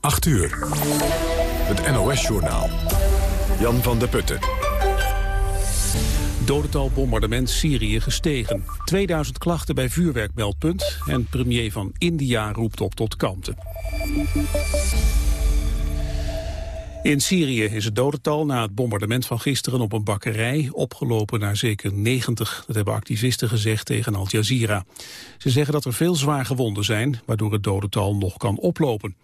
8 uur. Het NOS-journaal. Jan van der Putten. Dodental bombardement Syrië gestegen. 2000 klachten bij vuurwerkmeldpunt. En premier van India roept op tot kalmte. In Syrië is het dodental na het bombardement van gisteren op een bakkerij opgelopen naar zeker 90. Dat hebben activisten gezegd tegen Al Jazeera. Ze zeggen dat er veel zwaar gewonden zijn, waardoor het dodental nog kan oplopen.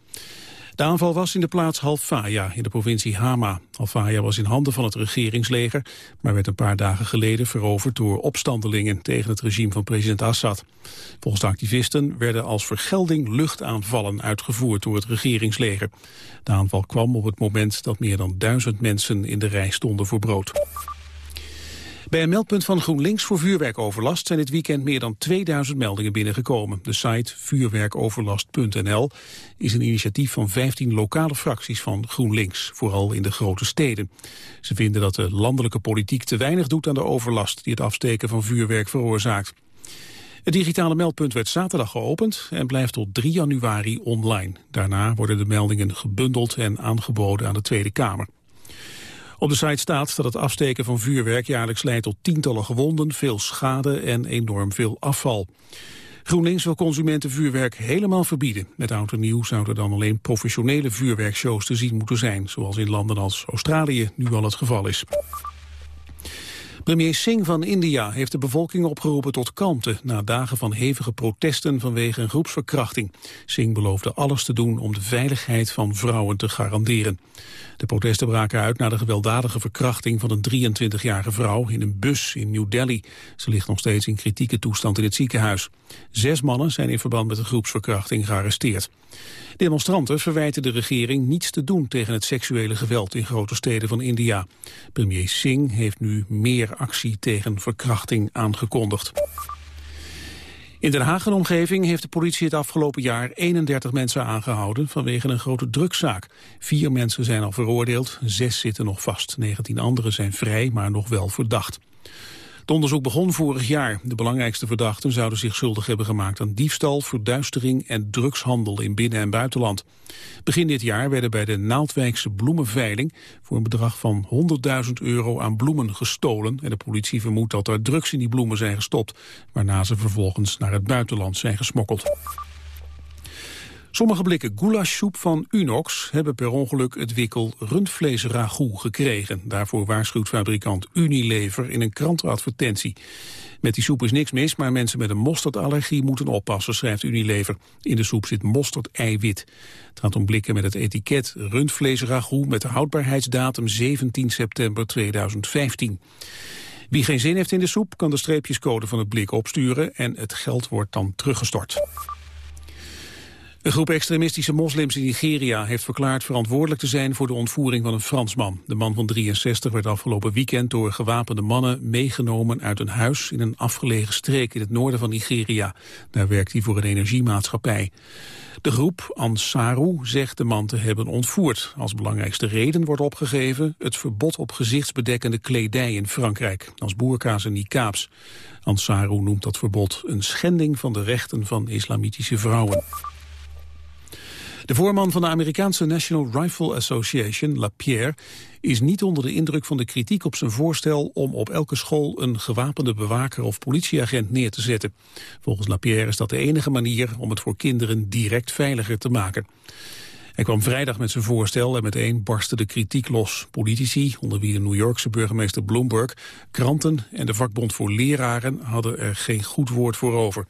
De aanval was in de plaats Halfaya in de provincie Hama. Halfaya was in handen van het regeringsleger, maar werd een paar dagen geleden veroverd door opstandelingen tegen het regime van president Assad. Volgens de activisten werden als vergelding luchtaanvallen uitgevoerd door het regeringsleger. De aanval kwam op het moment dat meer dan duizend mensen in de rij stonden voor brood. Bij een meldpunt van GroenLinks voor vuurwerkoverlast zijn dit weekend meer dan 2000 meldingen binnengekomen. De site vuurwerkoverlast.nl is een initiatief van 15 lokale fracties van GroenLinks, vooral in de grote steden. Ze vinden dat de landelijke politiek te weinig doet aan de overlast die het afsteken van vuurwerk veroorzaakt. Het digitale meldpunt werd zaterdag geopend en blijft tot 3 januari online. Daarna worden de meldingen gebundeld en aangeboden aan de Tweede Kamer. Op de site staat dat het afsteken van vuurwerk jaarlijks leidt tot tientallen gewonden, veel schade en enorm veel afval. GroenLinks wil consumenten vuurwerk helemaal verbieden. Met oud en nieuw zouden dan alleen professionele vuurwerkshows te zien moeten zijn, zoals in landen als Australië nu al het geval is. Premier Singh van India heeft de bevolking opgeroepen tot kalmte... na dagen van hevige protesten vanwege een groepsverkrachting. Singh beloofde alles te doen om de veiligheid van vrouwen te garanderen. De protesten braken uit na de gewelddadige verkrachting van een 23-jarige vrouw in een bus in New Delhi. Ze ligt nog steeds in kritieke toestand in het ziekenhuis. Zes mannen zijn in verband met de groepsverkrachting gearresteerd. Demonstranten verwijten de regering niets te doen tegen het seksuele geweld in grote steden van India. Premier Singh heeft nu meer actie tegen verkrachting aangekondigd. In Den Haag omgeving heeft de politie het afgelopen jaar 31 mensen aangehouden vanwege een grote drugszaak. Vier mensen zijn al veroordeeld, zes zitten nog vast. 19 anderen zijn vrij, maar nog wel verdacht. Het onderzoek begon vorig jaar. De belangrijkste verdachten zouden zich schuldig hebben gemaakt aan diefstal, verduistering en drugshandel in binnen- en buitenland. Begin dit jaar werden bij de Naaldwijkse bloemenveiling voor een bedrag van 100.000 euro aan bloemen gestolen. En de politie vermoedt dat er drugs in die bloemen zijn gestopt, waarna ze vervolgens naar het buitenland zijn gesmokkeld. Sommige blikken goulashsoep van Unox hebben per ongeluk het wikkel rundvleesragout gekregen. Daarvoor waarschuwt fabrikant Unilever in een krantenadvertentie. Met die soep is niks mis, maar mensen met een mosterdallergie moeten oppassen, schrijft Unilever. In de soep zit mosterd-eiwit. Het gaat om blikken met het etiket rundvleesragout met de houdbaarheidsdatum 17 september 2015. Wie geen zin heeft in de soep kan de streepjescode van het blik opsturen en het geld wordt dan teruggestort. Een groep extremistische moslims in Nigeria heeft verklaard verantwoordelijk te zijn voor de ontvoering van een Fransman. De man van 63 werd afgelopen weekend door gewapende mannen meegenomen uit een huis in een afgelegen streek in het noorden van Nigeria. Daar werkt hij voor een energiemaatschappij. De groep Ansaru zegt de man te hebben ontvoerd. Als belangrijkste reden wordt opgegeven het verbod op gezichtsbedekkende kledij in Frankrijk, als boerka's en niqabs. Ansaru noemt dat verbod een schending van de rechten van islamitische vrouwen. De voorman van de Amerikaanse National Rifle Association, LaPierre, is niet onder de indruk van de kritiek op zijn voorstel om op elke school een gewapende bewaker of politieagent neer te zetten. Volgens LaPierre is dat de enige manier om het voor kinderen direct veiliger te maken. Hij kwam vrijdag met zijn voorstel en meteen barstte de kritiek los. Politici, onder wie de New Yorkse burgemeester Bloomberg, kranten en de vakbond voor leraren hadden er geen goed woord voor over.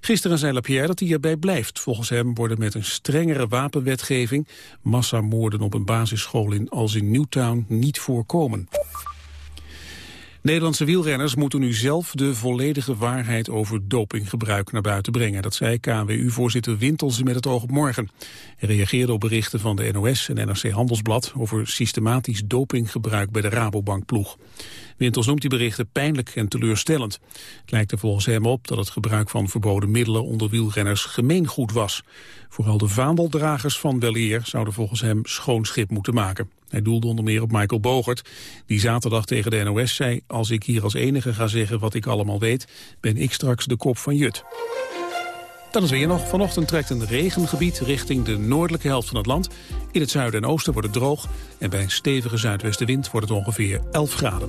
Gisteren zei Lapierre dat hij erbij blijft. Volgens hem worden met een strengere wapenwetgeving massamoorden op een basisschool in als in Newtown niet voorkomen. Nederlandse wielrenners moeten nu zelf de volledige waarheid over dopinggebruik naar buiten brengen. Dat zei KNWU-voorzitter Wintels met het oog op morgen. Hij reageerde op berichten van de NOS en NRC Handelsblad over systematisch dopinggebruik bij de Rabobankploeg. Wintels noemt die berichten pijnlijk en teleurstellend. Het lijkt er volgens hem op dat het gebruik van verboden middelen onder wielrenners gemeengoed was. Vooral de vaandeldragers van Weleer zouden volgens hem schoon schip moeten maken. Hij doelde onder meer op Michael Bogert, die zaterdag tegen de NOS zei... als ik hier als enige ga zeggen wat ik allemaal weet, ben ik straks de kop van Jut. Dan is weer nog. Vanochtend trekt een regengebied richting de noordelijke helft van het land. In het zuiden en oosten wordt het droog. En bij een stevige zuidwestenwind wordt het ongeveer 11 graden.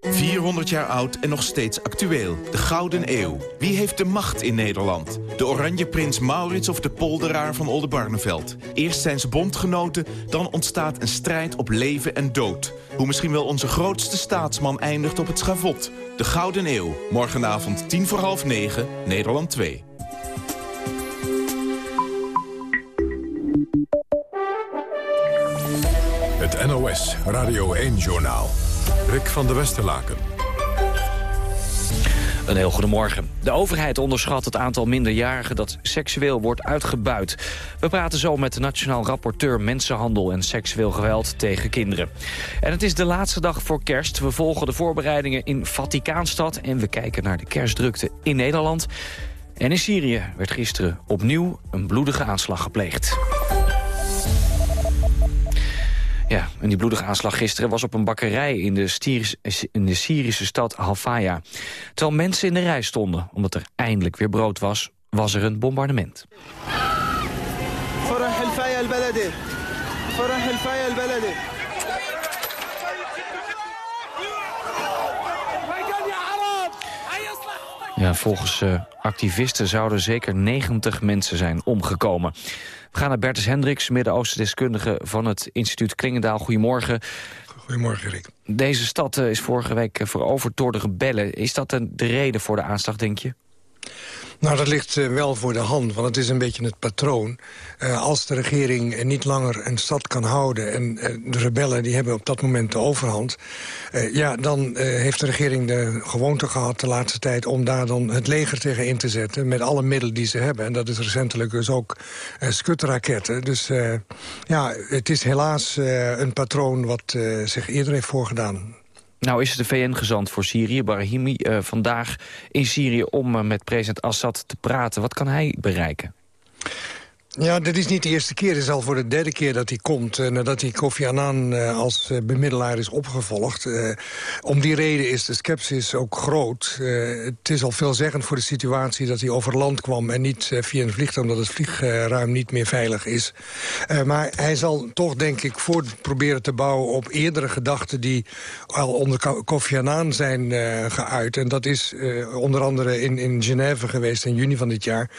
400 jaar oud en nog steeds actueel. De Gouden Eeuw. Wie heeft de macht in Nederland? De oranje prins Maurits of de polderaar van Oldenbarneveld? Eerst zijn ze bondgenoten, dan ontstaat een strijd op leven en dood. Hoe misschien wel onze grootste staatsman eindigt op het schavot. De Gouden Eeuw. Morgenavond 10 voor half 9, Nederland 2. Het NOS Radio 1-journaal. Rick van der Westerlaken. Een heel goedemorgen. De overheid onderschat het aantal minderjarigen dat seksueel wordt uitgebuit. We praten zo met de Nationaal Rapporteur Mensenhandel en Seksueel Geweld tegen Kinderen. En het is de laatste dag voor kerst. We volgen de voorbereidingen in Vaticaanstad en we kijken naar de kerstdrukte in Nederland. En in Syrië werd gisteren opnieuw een bloedige aanslag gepleegd. Ja, en die bloedige aanslag gisteren was op een bakkerij in de, in de Syrische stad Halfaya. Terwijl mensen in de rij stonden, omdat er eindelijk weer brood was, was er een bombardement. Ja, volgens uh, activisten zouden zeker 90 mensen zijn omgekomen. We gaan naar Bertus Hendricks, Midden-Oosten-deskundige van het instituut Klingendaal. Goedemorgen. Goedemorgen, Rick. Deze stad eh, is vorige week eh, veroverd door de rebellen. Is dat de reden voor de aanslag, denk je? Nou, dat ligt uh, wel voor de hand, want het is een beetje het patroon. Uh, als de regering uh, niet langer een stad kan houden... en de rebellen die hebben op dat moment de overhand... ja, dan heeft de regering de gewoonte gehad de laatste tijd... om daar dan het leger tegen in te zetten met alle middelen die ze hebben. En dat is recentelijk dus ook skutraketten. Dus ja, het is helaas een patroon wat zich eerder heeft voorgedaan. Nou is de VN-gezant voor Syrië, Brahimi, uh, vandaag in Syrië om uh, met president Assad te praten. Wat kan hij bereiken? Ja, dit is niet de eerste keer. Het is al voor de derde keer dat hij komt. Uh, nadat hij Kofi Annan uh, als uh, bemiddelaar is opgevolgd. om die reden is de sceptisch ook groot. het is al veelzeggend voor de situatie dat hij over land kwam... en niet via een vliegtuig, omdat het vliegruim niet meer veilig is. maar hij zal toch, denk ik, voort proberen te bouwen... op eerdere gedachten die al onder Kofi Annan zijn geuit. En dat is onder andere in, in Genève geweest in juni van dit jaar.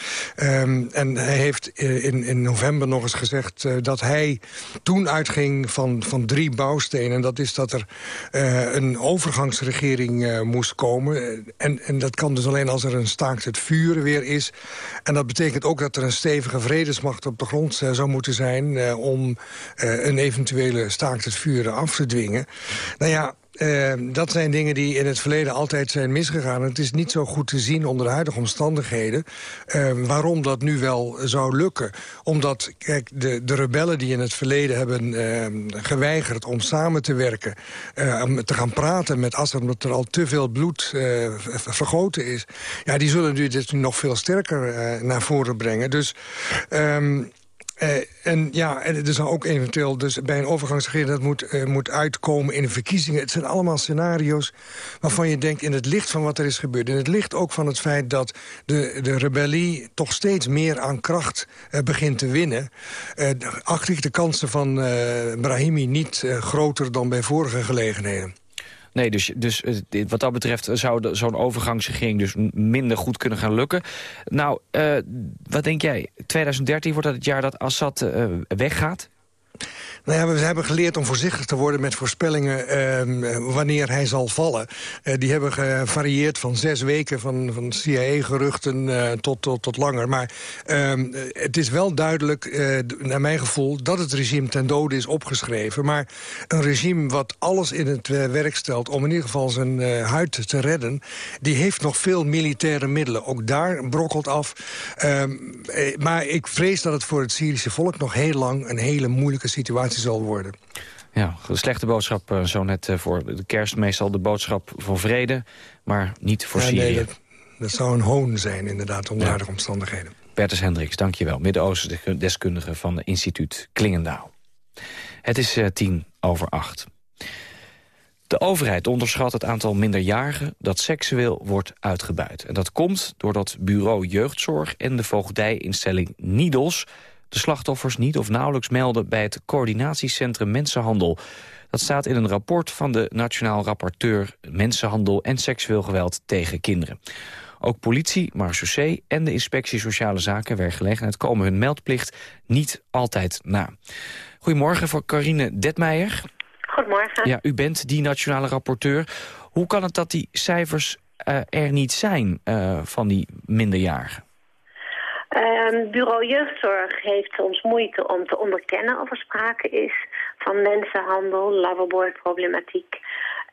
Um, en hij heeft in, in november nog eens gezegd... Uh, dat hij toen uitging van, van drie bouwstenen. En dat is dat er uh, een overgangsregering uh, moest komen. En, en dat kan dus alleen als er een staakt het vuren weer is. En dat betekent ook dat er een stevige vredesmacht op de grond zou moeten zijn... om een eventuele staakt het vuren af te dwingen. Nou ja, uh, dat zijn dingen die in het verleden altijd zijn misgegaan. het is niet zo goed te zien onder de huidige omstandigheden... Uh, waarom dat nu wel zou lukken. Omdat, kijk, de, de rebellen die in het verleden hebben uh, geweigerd... om samen te werken, eh, om te gaan praten met Assad... omdat er al te veel bloed eh, vergoten is... ja, die zullen nu dit nog veel sterker naar voren brengen. Dus... uh, en ja, en er zou ook eventueel dus bij een overgangsregering... dat moet, uh, moet uitkomen in de verkiezingen. Het zijn allemaal scenario's waarvan je denkt... in het licht van wat er is gebeurd. In het licht ook van het feit dat de, de rebellie... toch steeds meer aan kracht uh, begint te winnen. acht ik de kansen van Brahimi niet groter dan bij vorige gelegenheden. Nee, dus, dus eh, wat dat betreft zou zo'n overgangsregering dus minder goed kunnen gaan lukken. Nou, uh, wat denk jij? 2013 wordt dat het jaar dat Assad weggaat? Nou ja, we hebben geleerd om voorzichtig te worden met voorspellingen ehm, wanneer hij zal vallen. Uh, die hebben gevarieerd van zes weken van, van CIA-geruchten uh, tot, tot, tot langer. Maar ehm, het is wel duidelijk, uh, naar mijn gevoel, dat het regime ten dode is opgeschreven. Maar een regime wat alles in het werk stelt om in ieder geval zijn huid te redden... die heeft nog veel militaire middelen. Ook daar brokkelt af. Ehm, maar ik vrees dat het voor het Syrische volk nog heel lang een hele moeilijke situatie zal worden. Ja, een slechte boodschap uh, zo net uh, voor de kerst. Meestal de boodschap voor vrede, maar niet voor ja, Syrië. Nee, dat, dat, zou een hoon zijn, inderdaad, onder ja. omstandigheden. Bertus Hendricks, dankjewel. Midden-Oosten deskundige van het instituut Klingendaal. Het is uh, tien over acht. De overheid onderschat het aantal minderjarigen dat seksueel wordt uitgebuit. En dat komt doordat bureau jeugdzorg en de voogdijinstelling Niedels de slachtoffers niet of nauwelijks melden bij het coördinatiecentrum Mensenhandel. Dat staat in een rapport van de Nationaal Rapporteur Mensenhandel en Seksueel Geweld tegen Kinderen. Ook politie, marechaussee en de inspectie Sociale Zaken Werkgelegenheid komen hun meldplicht niet altijd na. Goedemorgen voor Carine Detmeijer. Goedemorgen. Ja, u bent die nationale rapporteur. Hoe kan het dat die cijfers uh, er niet zijn uh, van die minderjarigen? Um, bureau Jeugdzorg heeft soms moeite om te onderkennen of er sprake is van mensenhandel, loverboy-problematiek.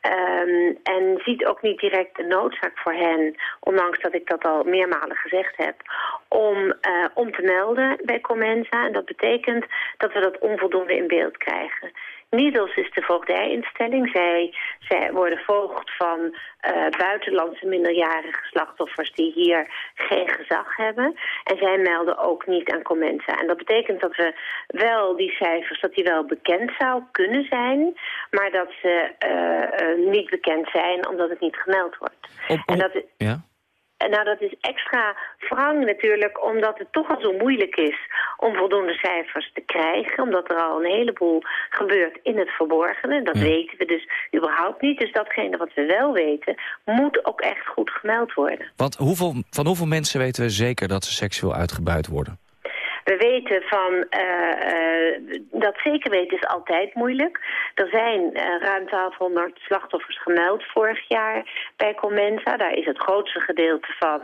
Um, en ziet ook niet direct de noodzaak voor hen, ondanks dat ik dat al meermalen gezegd heb, om, uh, om te melden bij Comensa. En dat betekent dat we dat onvoldoende in beeld krijgen. Niedels is de voogdijinstelling. Zij, zij worden voogd van uh, buitenlandse minderjarige slachtoffers die hier geen gezag hebben. En zij melden ook niet aan Comensa. En dat betekent dat we wel die cijfers, dat die wel bekend zou kunnen zijn, maar dat ze uh, uh, niet bekend zijn omdat het niet gemeld wordt. Op, op, en dat, ja? En nou, dat is extra wrang natuurlijk, omdat het toch al zo moeilijk is om voldoende cijfers te krijgen. Omdat er al een heleboel gebeurt in het verborgene. Dat weten we dus überhaupt niet. Dus datgene wat we wel weten, moet ook echt goed gemeld worden. Want hoeveel, van hoeveel mensen weten we zeker dat ze seksueel uitgebuit worden? We weten van, uh, uh, dat zeker weten is altijd moeilijk. Er zijn uh, ruim 1200 slachtoffers gemeld vorig jaar bij Comensa. Daar is het grootste gedeelte van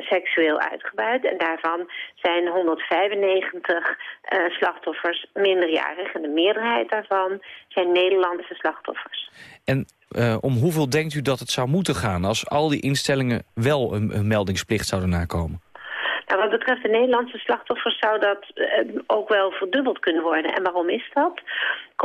seksueel uitgebuit. En daarvan zijn 195 slachtoffers minderjarig. En de meerderheid daarvan zijn Nederlandse slachtoffers. En om hoeveel denkt u dat het zou moeten gaan... als al die instellingen wel een meldingsplicht zouden nakomen? Nou, wat betreft de Nederlandse slachtoffers zou dat eh, ook wel verdubbeld kunnen worden. En waarom is dat?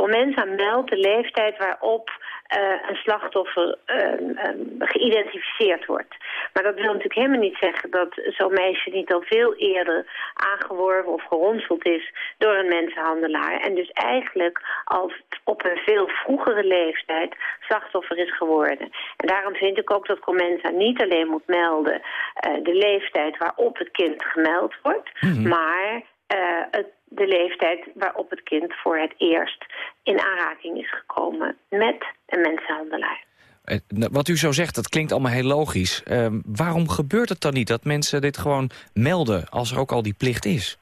Comensa meldt de leeftijd waarop uh, een slachtoffer uh, geïdentificeerd wordt. Maar dat wil natuurlijk helemaal niet zeggen dat zo'n meisje niet al veel eerder aangeworven of geronseld is door een mensenhandelaar. En dus eigenlijk al op een veel vroegere leeftijd slachtoffer is geworden. En daarom vind ik ook dat Comensa niet alleen moet melden uh, de leeftijd waarop het kind gemeld wordt, mm -hmm. maar uh, het, de leeftijd waarop het kind voor het eerst in aanraking is gekomen met een mensenhandelaar. Eh, wat u zo zegt, dat klinkt allemaal heel logisch. Uh, waarom gebeurt het dan niet dat mensen dit gewoon melden als er ook al die plicht is?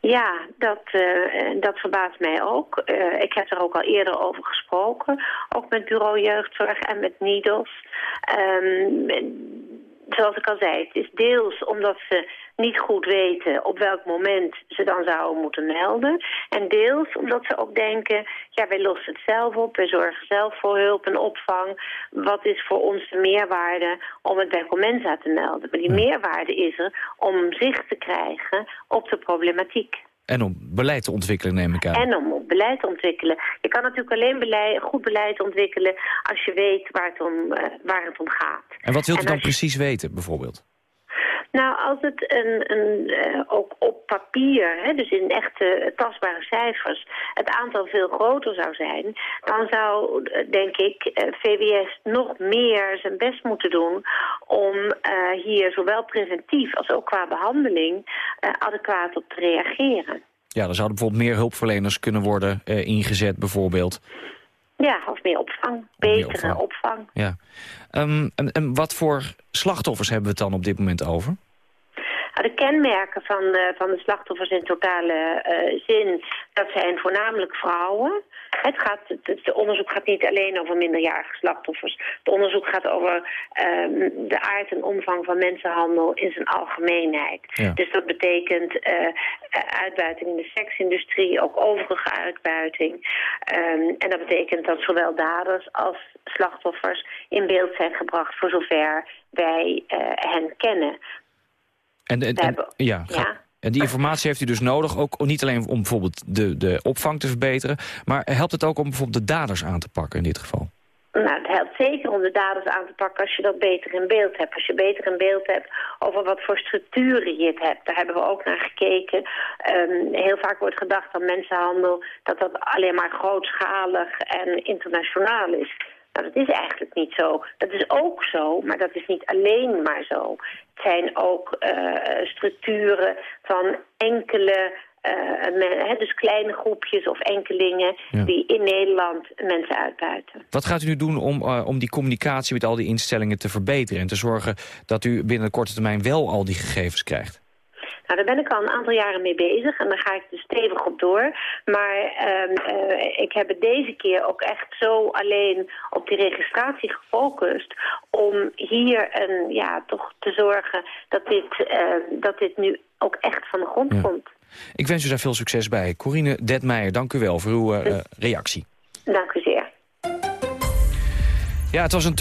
Ja, dat, uh, dat verbaast mij ook. Uh, ik heb er ook al eerder over gesproken. Ook met bureau jeugdzorg en met NIDOS. Um, zoals ik al zei, het is deels omdat ze niet goed weten op welk moment ze dan zouden moeten melden. En deels omdat ze ook denken, ja, wij lossen het zelf op, wij zorgen zelf voor hulp en opvang. Wat is voor ons de meerwaarde om het bij Comensa te melden? Maar die meerwaarde is er om zicht te krijgen op de problematiek. En om beleid te ontwikkelen, neem ik aan. En om beleid te ontwikkelen. Je kan natuurlijk alleen beleid, goed beleid ontwikkelen als je weet waar het om, uh, waar het om gaat. En wat wilt u dan je... precies weten, bijvoorbeeld? Nou, als het een, een, uh, ook op papier, hè, dus in echte tastbare cijfers, het aantal veel groter zou zijn, dan zou, denk ik, uh, VWS nog meer zijn best moeten doen om hier zowel preventief als ook qua behandeling adequaat op te reageren. Ja, er zouden bijvoorbeeld meer hulpverleners kunnen worden ingezet, bijvoorbeeld. Ja, of meer opvang. Betere meer opvang. opvang. Ja. Um, en, en wat voor slachtoffers hebben we het dan op dit moment over? Nou, de kenmerken van, van de slachtoffers in totale zin, dat zijn voornamelijk vrouwen. Het, gaat, het, onderzoek gaat niet alleen over minderjarige slachtoffers. Het onderzoek gaat over um, de aard en omvang van mensenhandel in zijn algemeenheid. Dus dat betekent uh, uitbuiting in de seksindustrie, ook overige uitbuiting. Um, en dat betekent dat zowel daders als slachtoffers in beeld zijn gebracht voor zover wij uh, hen kennen. En, en, en ja, ja. En die informatie heeft u dus nodig, ook niet alleen om bijvoorbeeld de, de opvang te verbeteren... maar helpt het ook om bijvoorbeeld de daders aan te pakken in dit geval? Nou, het helpt zeker om de daders aan te pakken als je dat beter in beeld hebt. Als je beter in beeld hebt over wat voor structuren je het hebt. Daar hebben we ook naar gekeken. Um, heel vaak wordt gedacht aan mensenhandel dat dat alleen maar grootschalig en internationaal is. Nou, dat is eigenlijk niet zo. Dat is ook zo, maar dat is niet alleen maar zo. Zijn ook uh, structuren van enkele uh, dus kleine groepjes of enkelingen die in Nederland mensen uitbuiten. Wat gaat u nu doen om, uh, om die communicatie met al die instellingen te verbeteren... en te zorgen dat u binnen de korte termijn wel al die gegevens krijgt? Nou, daar ben ik al een aantal jaren mee bezig en daar ga ik dus stevig op door. Maar uh, ik heb het deze keer ook echt zo alleen op die registratie gefocust... om hier een, ja, toch te zorgen dat dit, uh, dat dit nu ook echt van de grond komt. Ik wens u daar veel succes bij. Corine Detmeijer, dank u wel voor uw uh, reactie. Dank u zeer. Ja, het was een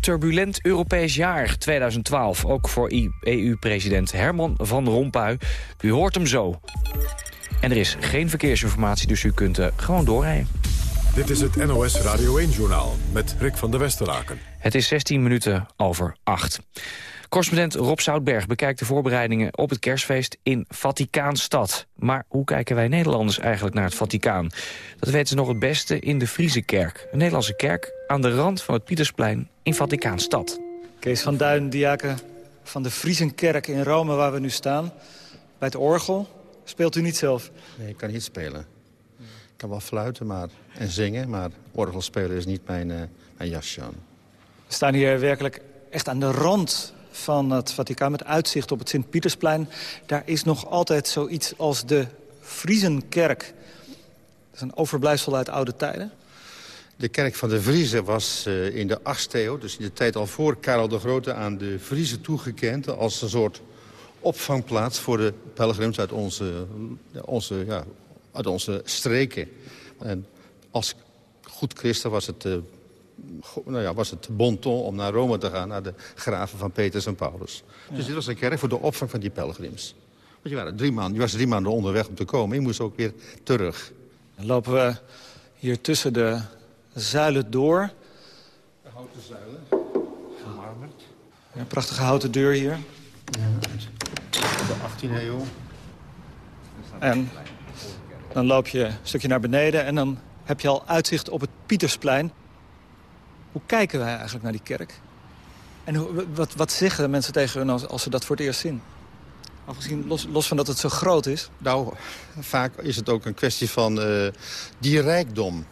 turbulent Europees jaar 2012. Ook voor EU-president Herman van Rompuy. U hoort hem zo. En er is geen verkeersinformatie, dus u kunt uh, gewoon doorrijden. Dit is het NOS Radio 1-journaal met Rick van der Westeraken. Het is 16 minuten over 8. Correspondent Rob Zoutberg bekijkt de voorbereidingen op het kerstfeest in Vaticaanstad. Maar hoe kijken wij Nederlanders eigenlijk naar het Vaticaan? Dat weten ze nog het beste in de Friese kerk. Een Nederlandse kerk aan de rand van het Pietersplein in Vaticaanstad. Kees van Duin, diaken van de Friesenkerk in Rome waar we nu staan. Bij het orgel. Speelt u niet zelf? Nee, ik kan niet spelen. Ik kan wel fluiten maar, en zingen, maar orgel spelen is niet mijn, uh, mijn jasje aan. We staan hier werkelijk echt aan de rand van het Vaticaan... met uitzicht op het Sint-Pietersplein. Daar is nog altijd zoiets als de Friesenkerk. Dat is een overblijfsel uit oude tijden. De kerk van de Vriezen was uh, in de 8e eeuw, dus in de tijd al voor Karel de Grote... aan de Vriezen toegekend als een soort opvangplaats voor de pelgrims uit onze, onze, ja, uit onze streken. En als goed christen was het uh, nou ja, was het bon ton om naar Rome te gaan... naar de graven van Petrus en Paulus. Dus dit was een kerk voor de opvang van die pelgrims. Want je, waren drie maanden, je was drie maanden onderweg om te komen. Je moest ook weer terug. Dan lopen we hier tussen de zuilen door. De houten zuilen, gemarmerd. Een prachtige houten deur hier. Ja, de 18e eeuw. En dan loop je een stukje naar beneden en dan heb je al uitzicht op het Pietersplein. Hoe kijken wij eigenlijk naar die kerk? En wat, wat zeggen mensen tegen hun als, ze dat voor het eerst zien? Afgezien, los, los van dat het zo groot is. Nou, vaak is het ook een kwestie van uh, die rijkdom.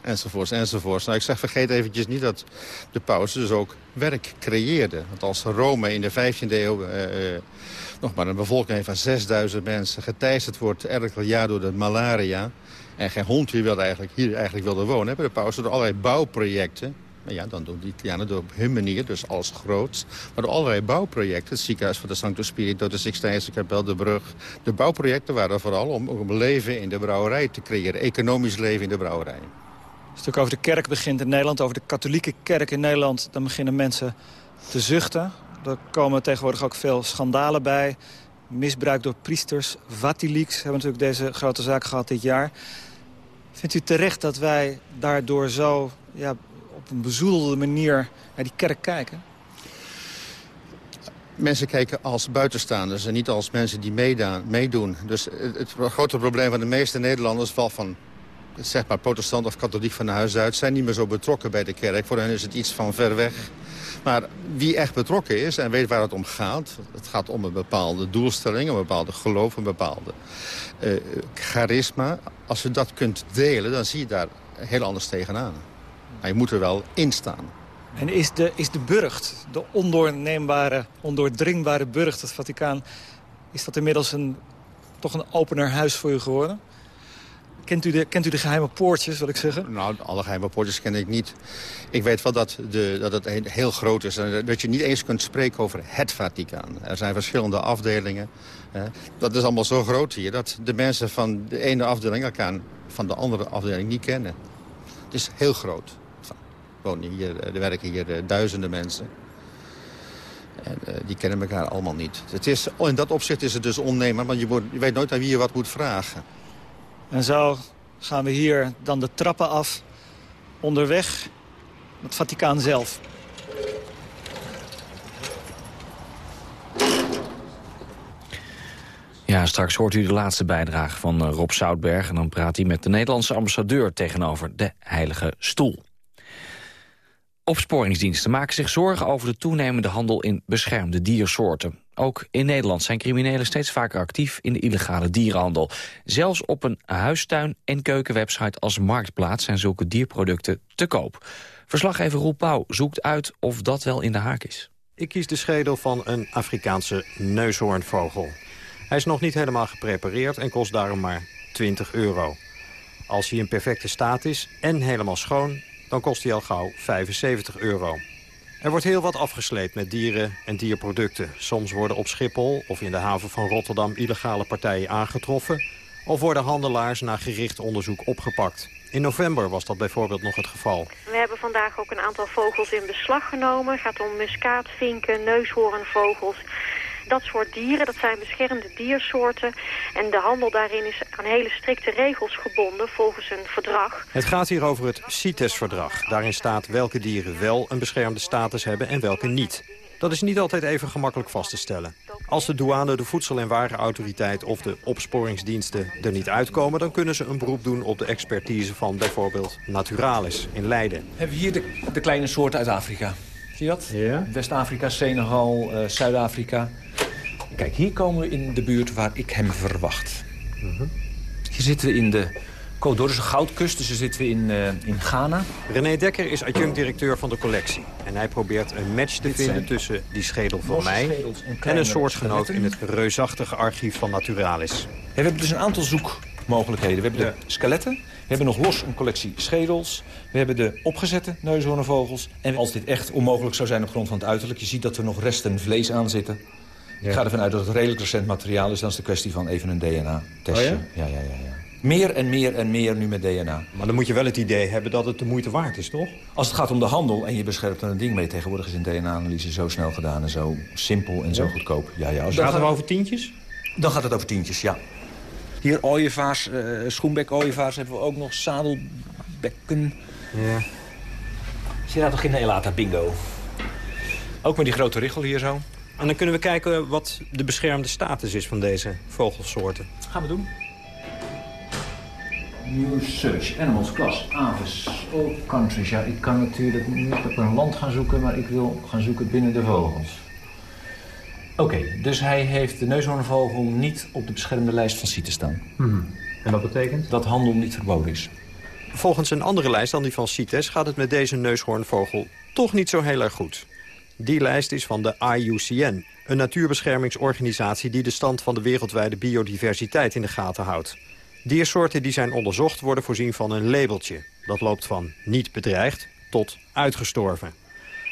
Enzovoorts, enzovoorts. Nou, ik zeg, vergeet eventjes niet dat de paus dus ook werk creëerde. Want als Rome in de 15e eeuw uh, uh, nog maar een bevolking heeft van 6000 mensen... geteisterd wordt elk jaar door de malaria en geen hond hier, wilde eigenlijk, hier eigenlijk wilde wonen... hebben de pauze door allerlei bouwprojecten... Nou ja, dan doen die Italianen door op hun manier, dus alles groot. Maar door allerlei bouwprojecten, het ziekenhuis van de Santo Spirito... de Sixtijnse kapel, de brug. De bouwprojecten waren vooral om, om leven in de brouwerij te creëren. Economisch leven in de brouwerij. Als het over de kerk begint in Nederland, over de katholieke kerk in Nederland... dan beginnen mensen te zuchten. Er komen tegenwoordig ook veel schandalen bij. Misbruik door priesters, Vatileaks hebben natuurlijk deze grote zaak gehad dit jaar. Vindt u terecht dat wij daardoor zo ja, op een bezoedelde manier naar die kerk kijken? Mensen kijken als buitenstaanders en niet als mensen die meedoen. Dus het, grote probleem van de meeste Nederlanders... valt van zeg maar protestant of katholiek van huis uit... zijn niet meer zo betrokken bij de kerk. Voor hen is het iets van ver weg. Maar wie echt betrokken is en weet waar het om gaat... het gaat om een bepaalde doelstelling, een bepaalde geloof, een bepaalde uh, charisma. Als je dat kunt delen, dan zie je daar heel anders tegenaan. Maar je moet er wel in staan. En is de, is de burcht, de ondoorneembare, ondoordringbare burcht, het Vaticaan... is dat inmiddels een, toch een opener huis voor u geworden? Kent u, de, kent u de geheime poortjes, wil ik zeggen? Nou, alle geheime poortjes ken ik niet. Ik weet wel dat, de, dat het heel groot is. Dat je niet eens kunt spreken over het Vaticaan. Er zijn verschillende afdelingen. Dat is allemaal zo groot hier dat de mensen van de ene afdeling elkaar van de andere afdeling niet kennen. Het is heel groot. Hier, er werken hier eh, duizenden mensen. En uh, die kennen elkaar allemaal niet. Het is, in dat opzicht is het dus onneembaar, want je, je weet nooit aan wie je wat moet vragen. En zo gaan we hier dan de trappen af, onderweg, het Vaticaan zelf. Ja, straks hoort u de laatste bijdrage van eh, Rob Soutberg... en dan praat hij met de Nederlandse ambassadeur tegenover de Heilige Stoel. Opsporingsdiensten maken zich zorgen over de toenemende handel in beschermde diersoorten. Ook in Nederland zijn criminelen steeds vaker actief in de illegale dierenhandel. Zelfs op een huistuin- en keukenwebsite als Marktplaats zijn zulke dierproducten te koop. Verslaggever Roel Pauw zoekt uit of dat wel in de haak is. Ik kies de schedel van een Afrikaanse neushoornvogel. Hij is nog niet helemaal geprepareerd en kost daarom maar 20 euro. Als hij in perfecte staat is en helemaal schoon, dan kost hij al gauw 75 euro. Er wordt heel wat afgesleept met dieren en dierproducten. Soms worden op Schiphol of in de haven van Rotterdam illegale partijen aangetroffen... of worden handelaars na gericht onderzoek opgepakt. In november was dat bijvoorbeeld nog het geval. We hebben vandaag ook een aantal vogels in beslag genomen. Het gaat om muskaatvinken, neushoornvogels dat soort dieren, dat zijn beschermde diersoorten. En de handel daarin is aan hele strikte regels gebonden volgens een verdrag. Het gaat hier over het CITES-verdrag. Daarin staat welke dieren wel een beschermde status hebben en welke niet. Dat is niet altijd even gemakkelijk vast te stellen. Als de douane, de Voedsel- en Warenautoriteit of de opsporingsdiensten er niet uitkomen... dan kunnen ze een beroep doen op de expertise van bijvoorbeeld Naturalis in Leiden. Hebben we hier de, de kleine soorten uit Afrika. Zie je dat? Ja. West-Afrika, Senegal, uh, Zuid-Afrika. Kijk, hier komen we in de buurt waar ik hem verwacht. Hier zitten we in de Côte d'Or, dus de goudkust. Dus zitten we in, uh, in Ghana. René Dekker is adjunct-directeur van de collectie. En hij probeert een match te vinden tussen die schedel van mij... en, een soortgenoot in het reusachtige archief van Naturalis. Ja, we hebben dus een aantal zoekmogelijkheden. We hebben de skeletten, we hebben nog los een collectie schedels. We hebben de opgezette neushoornvogels. En als dit echt onmogelijk zou zijn op grond van het uiterlijk... je ziet dat er nog resten vlees aan zitten... Ja. Ik ga ervan uit dat het redelijk recent materiaal is. Dan is de kwestie van even een DNA-testje. Oh ja? Ja, ja, ja, ja. Meer en meer en meer nu met DNA. Maar dan moet je wel het idee hebben dat het de moeite waard is, toch? Als het gaat om de handel en je beschermt er een ding mee... tegenwoordig is een DNA-analyse zo snel gedaan en zo simpel en zo goedkoop. Ja, ja, als gaat het over tientjes? Dan gaat het over tientjes, ja. Hier ooievaars, uh, schoenbek-ooievaars hebben we ook nog. Zadelbekken. Ja. Ceratogena bingo. Ook met die grote richel hier zo. En dan kunnen we kijken wat de beschermde status is van deze vogelsoorten. Gaan we doen. New Search Animals Class Aves All Countries. Ja, ik kan natuurlijk niet op een land gaan zoeken, maar ik wil gaan zoeken binnen de vogels. Oké, okay, dus hij heeft de neushoornvogel niet op de beschermde lijst van CITES staan. Hmm. En wat betekent? Dat handel niet verboden is. Volgens een andere lijst dan die van CITES gaat het met deze neushoornvogel toch niet zo heel erg goed. Die lijst is van de IUCN, een natuurbeschermingsorganisatie... die de stand van de wereldwijde biodiversiteit in de gaten houdt. Diersoorten die zijn onderzocht worden voorzien van een labeltje. Dat loopt van niet bedreigd tot uitgestorven.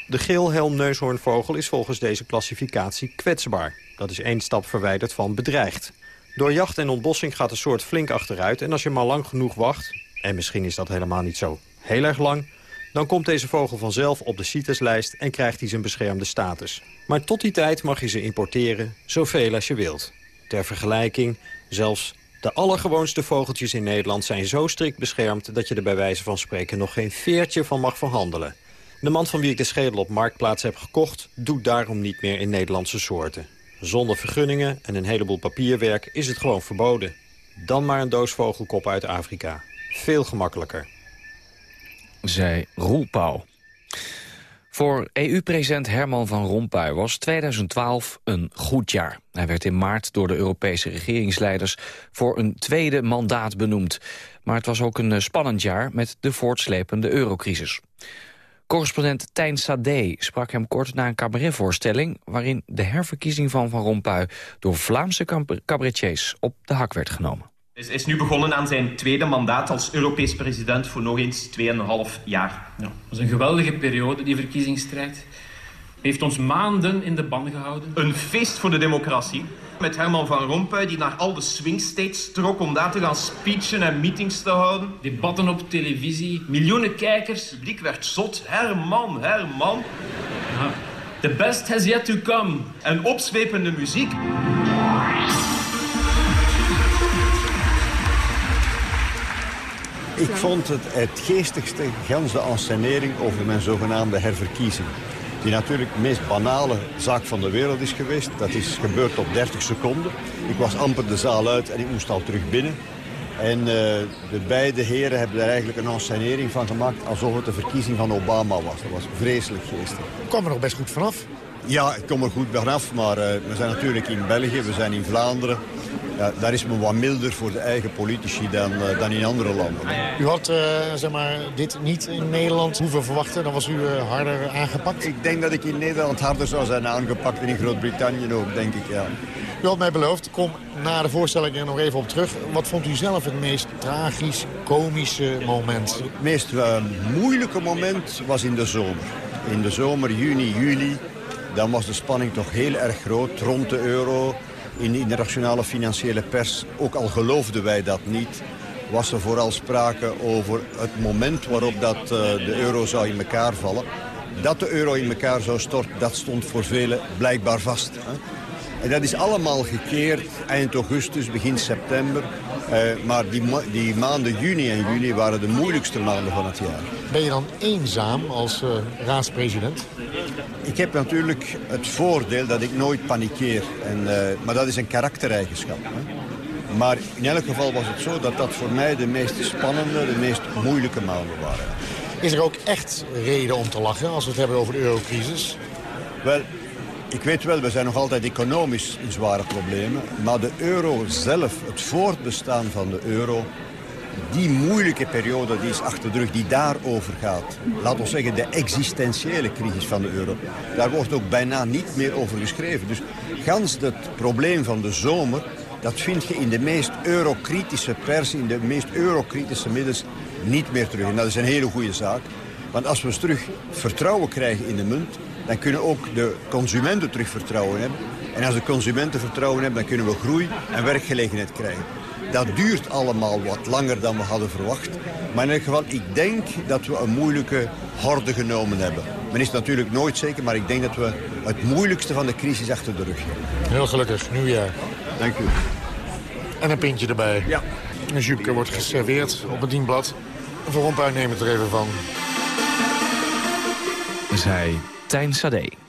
De geelhelmneushoornvogel is volgens deze klassificatie kwetsbaar. Dat is één stap verwijderd van bedreigd. Door jacht en ontbossing gaat de soort flink achteruit... en als je maar lang genoeg wacht, en misschien is dat helemaal niet zo heel erg lang... Dan komt deze vogel vanzelf op de CITES-lijst en krijgt hij zijn beschermde status. Maar tot die tijd mag je ze importeren, zoveel als je wilt. Ter vergelijking, zelfs de allergewoonste vogeltjes in Nederland zijn zo strikt beschermd... dat je er bij wijze van spreken nog geen veertje van mag verhandelen. De man van wie ik de schedel op Marktplaats heb gekocht... doet daarom niet meer in Nederlandse soorten. Zonder vergunningen en een heleboel papierwerk is het gewoon verboden. Dan maar een doos vogelkop uit Afrika. Veel gemakkelijker zei Roel. Voor EU-president Herman van Rompuy was 2012 een goed jaar. Hij werd in maart door de Europese regeringsleiders voor een tweede mandaat benoemd. Maar het was ook een spannend jaar met de voortslepende eurocrisis. Correspondent Tijn Sade sprak hem kort na een cabaretvoorstelling... waarin de herverkiezing van Van Rompuy door Vlaamse cabaretiers op de hak werd genomen. Hij is nu begonnen aan zijn tweede mandaat als Europees president voor nog eens 2,5 jaar. Ja, dat is een geweldige periode, die verkiezingsstrijd. Heeft ons maanden in de ban gehouden. Een feest voor de democratie. Met Herman van Rompuy, die naar al de swingstates trok om daar te gaan speechen en meetings te houden. Debatten op televisie, miljoenen kijkers. Het publiek werd zot. Herman, Herman. Ja, the best has yet to come. En opzwepende muziek. Ik vond het het geestigste gans de over mijn zogenaamde herverkiezing. Die natuurlijk de meest banale zaak van de wereld is geweest. Dat is gebeurd op 30 seconden. Ik was amper de zaal uit en ik moest al terug binnen. En uh, de beide heren hebben er eigenlijk een encenering van gemaakt... alsof het de verkiezing van Obama was. Dat was vreselijk geestig. Ik kwam er nog best goed vanaf. Ja, ik kom er goed vanaf, maar uh, we zijn natuurlijk in België, we zijn in Vlaanderen. Ja, daar is men wat milder voor de eigen politici dan, uh, dan in andere landen. U had uh, zeg maar, dit niet in Nederland hoeven verwachten, dan was u harder aangepakt? Ik denk dat ik in Nederland harder zou zijn aangepakt en in Groot-Brittannië ook, denk ik, ja. U had mij beloofd, ik kom na de voorstelling er nog even op terug. Wat vond u zelf het meest tragisch, komische moment? Het meest moeilijke moment was in de zomer. In de zomer, juni, juli, dan was de spanning toch heel erg groot rond de euro. In de internationale financiële pers, ook al geloofden wij dat niet... was er vooral sprake over het moment waarop dat, uh, de euro zou in elkaar vallen. Dat de euro in elkaar zou storten, dat stond voor velen blijkbaar vast. Hè? En dat is allemaal gekeerd eind augustus, begin september. Uh, maar die, die, maanden juni en juli waren de moeilijkste maanden van het jaar. Ben je dan eenzaam als uh, raadspresident? Ik heb natuurlijk het voordeel dat ik nooit panikeer. En, uh, maar dat is een karaktereigenschap. Hè? Maar in elk geval was het zo dat dat voor mij de meest spannende, de meest moeilijke maanden waren. Is er ook echt reden om te lachen als we het hebben over de eurocrisis? Wel, ik weet wel, we zijn nog altijd economisch in zware problemen. Maar de euro zelf, het voortbestaan van de euro... die moeilijke periode die is achter de rug, die daarover gaat. Laten we zeggen, de existentiële crisis van de euro. Daar wordt ook bijna niet meer over geschreven. Dus gans het probleem van de zomer... dat vind je in de meest eurokritische pers, in de meest eurokritische middels... niet meer terug. En dat is een hele goede zaak. Want als we terug vertrouwen krijgen in de munt dan kunnen ook de consumenten terug vertrouwen hebben. En als de consumenten vertrouwen hebben, dan kunnen we groei en werkgelegenheid krijgen. Dat duurt allemaal wat langer dan we hadden verwacht. Maar in elk geval, ik denk dat we een moeilijke horde genomen hebben. Men is natuurlijk nooit zeker, maar ik denk dat we het moeilijkste van de crisis achter de rug hebben. Heel gelukkig, nieuwjaar. Dank u. En een pintje erbij. Ja. Een jupke wordt geserveerd op het dienblad. Voor Rompuy er even van. Zij Tijn Sade.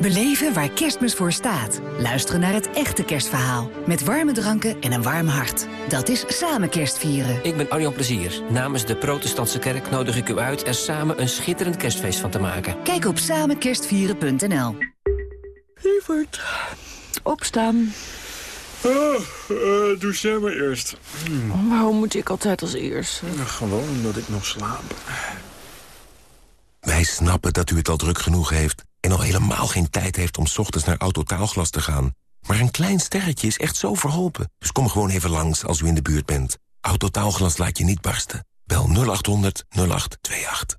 Beleven waar kerstmis voor staat. Luisteren naar het echte kerstverhaal. Met warme dranken en een warm hart. Dat is samen kerstvieren. Ik ben Arjan Plezier. Namens de protestantse kerk nodig ik u uit... er samen een schitterend kerstfeest van te maken. Kijk op samenkerstvieren.nl Lieverd, opstaan. Oh, uh, doe jij maar eerst. Hmm. Waarom moet ik altijd als eerst? Nou, gewoon omdat ik nog slaap. Wij snappen dat u het al druk genoeg heeft... en al helemaal geen tijd heeft om ochtends naar Autotaalglas te gaan. Maar een klein sterretje is echt zo verholpen. Dus kom gewoon even langs als u in de buurt bent. Autotaalglas laat je niet barsten. Bel 0800 0828.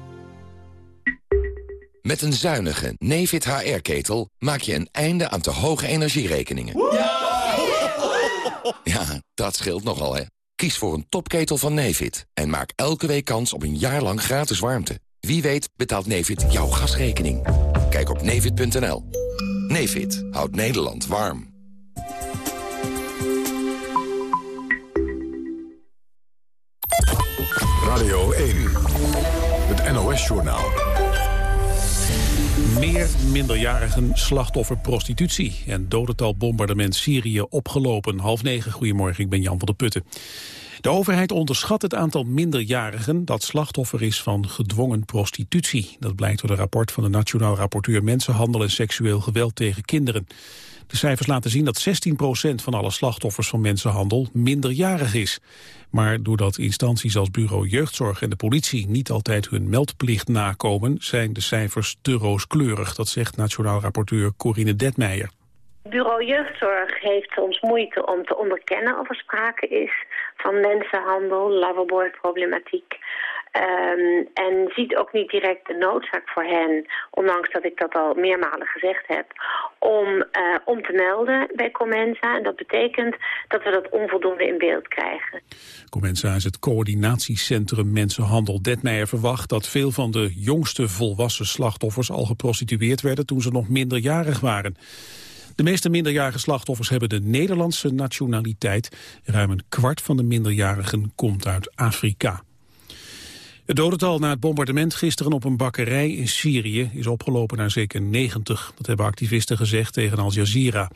Met een zuinige Nefit HR-ketel maak je een einde aan te hoge energierekeningen. Ja, dat scheelt nogal, hè. Kies voor een topketel van Nefit en maak elke week kans op een jaar lang gratis warmte. Wie weet betaalt Nefit jouw gasrekening. Kijk op nefit.nl. Nefit houdt Nederland warm. Radio 1, het NOS-journaal. Meer minderjarigen slachtoffer prostitutie en dodental bombardement Syrië opgelopen. Half negen, goedemorgen, ik ben Jan van der Putten. De overheid onderschat het aantal minderjarigen dat slachtoffer is van gedwongen prostitutie. Dat blijkt door een rapport van de Nationaal Rapporteur Mensenhandel en Seksueel Geweld tegen Kinderen. De cijfers laten zien dat 16% van alle slachtoffers van mensenhandel minderjarig is. Maar doordat instanties als Bureau Jeugdzorg en de politie niet altijd hun meldplicht nakomen, zijn de cijfers te rooskleurig. Dat zegt Nationaal Rapporteur Corine Detmeijer. Bureau Jeugdzorg heeft soms moeite om te onderkennen of er sprake is van mensenhandel, loverboy-problematiek. Um, en ziet ook niet direct de noodzaak voor hen, ondanks dat ik dat al meermalen gezegd heb, om, uh, om te melden bij Comensa. En dat betekent dat we dat onvoldoende in beeld krijgen. Comensa is het coördinatiecentrum Mensenhandel. Detmeijer verwacht dat veel van de jongste volwassen slachtoffers al geprostitueerd werden toen ze nog minderjarig waren. De meeste minderjarige slachtoffers hebben de Nederlandse nationaliteit. Ruim een kwart van de minderjarigen komt uit Afrika. Het dodental na het bombardement gisteren op een bakkerij in Syrië is opgelopen naar zeker 90. Dat hebben activisten gezegd tegen Al Jazeera.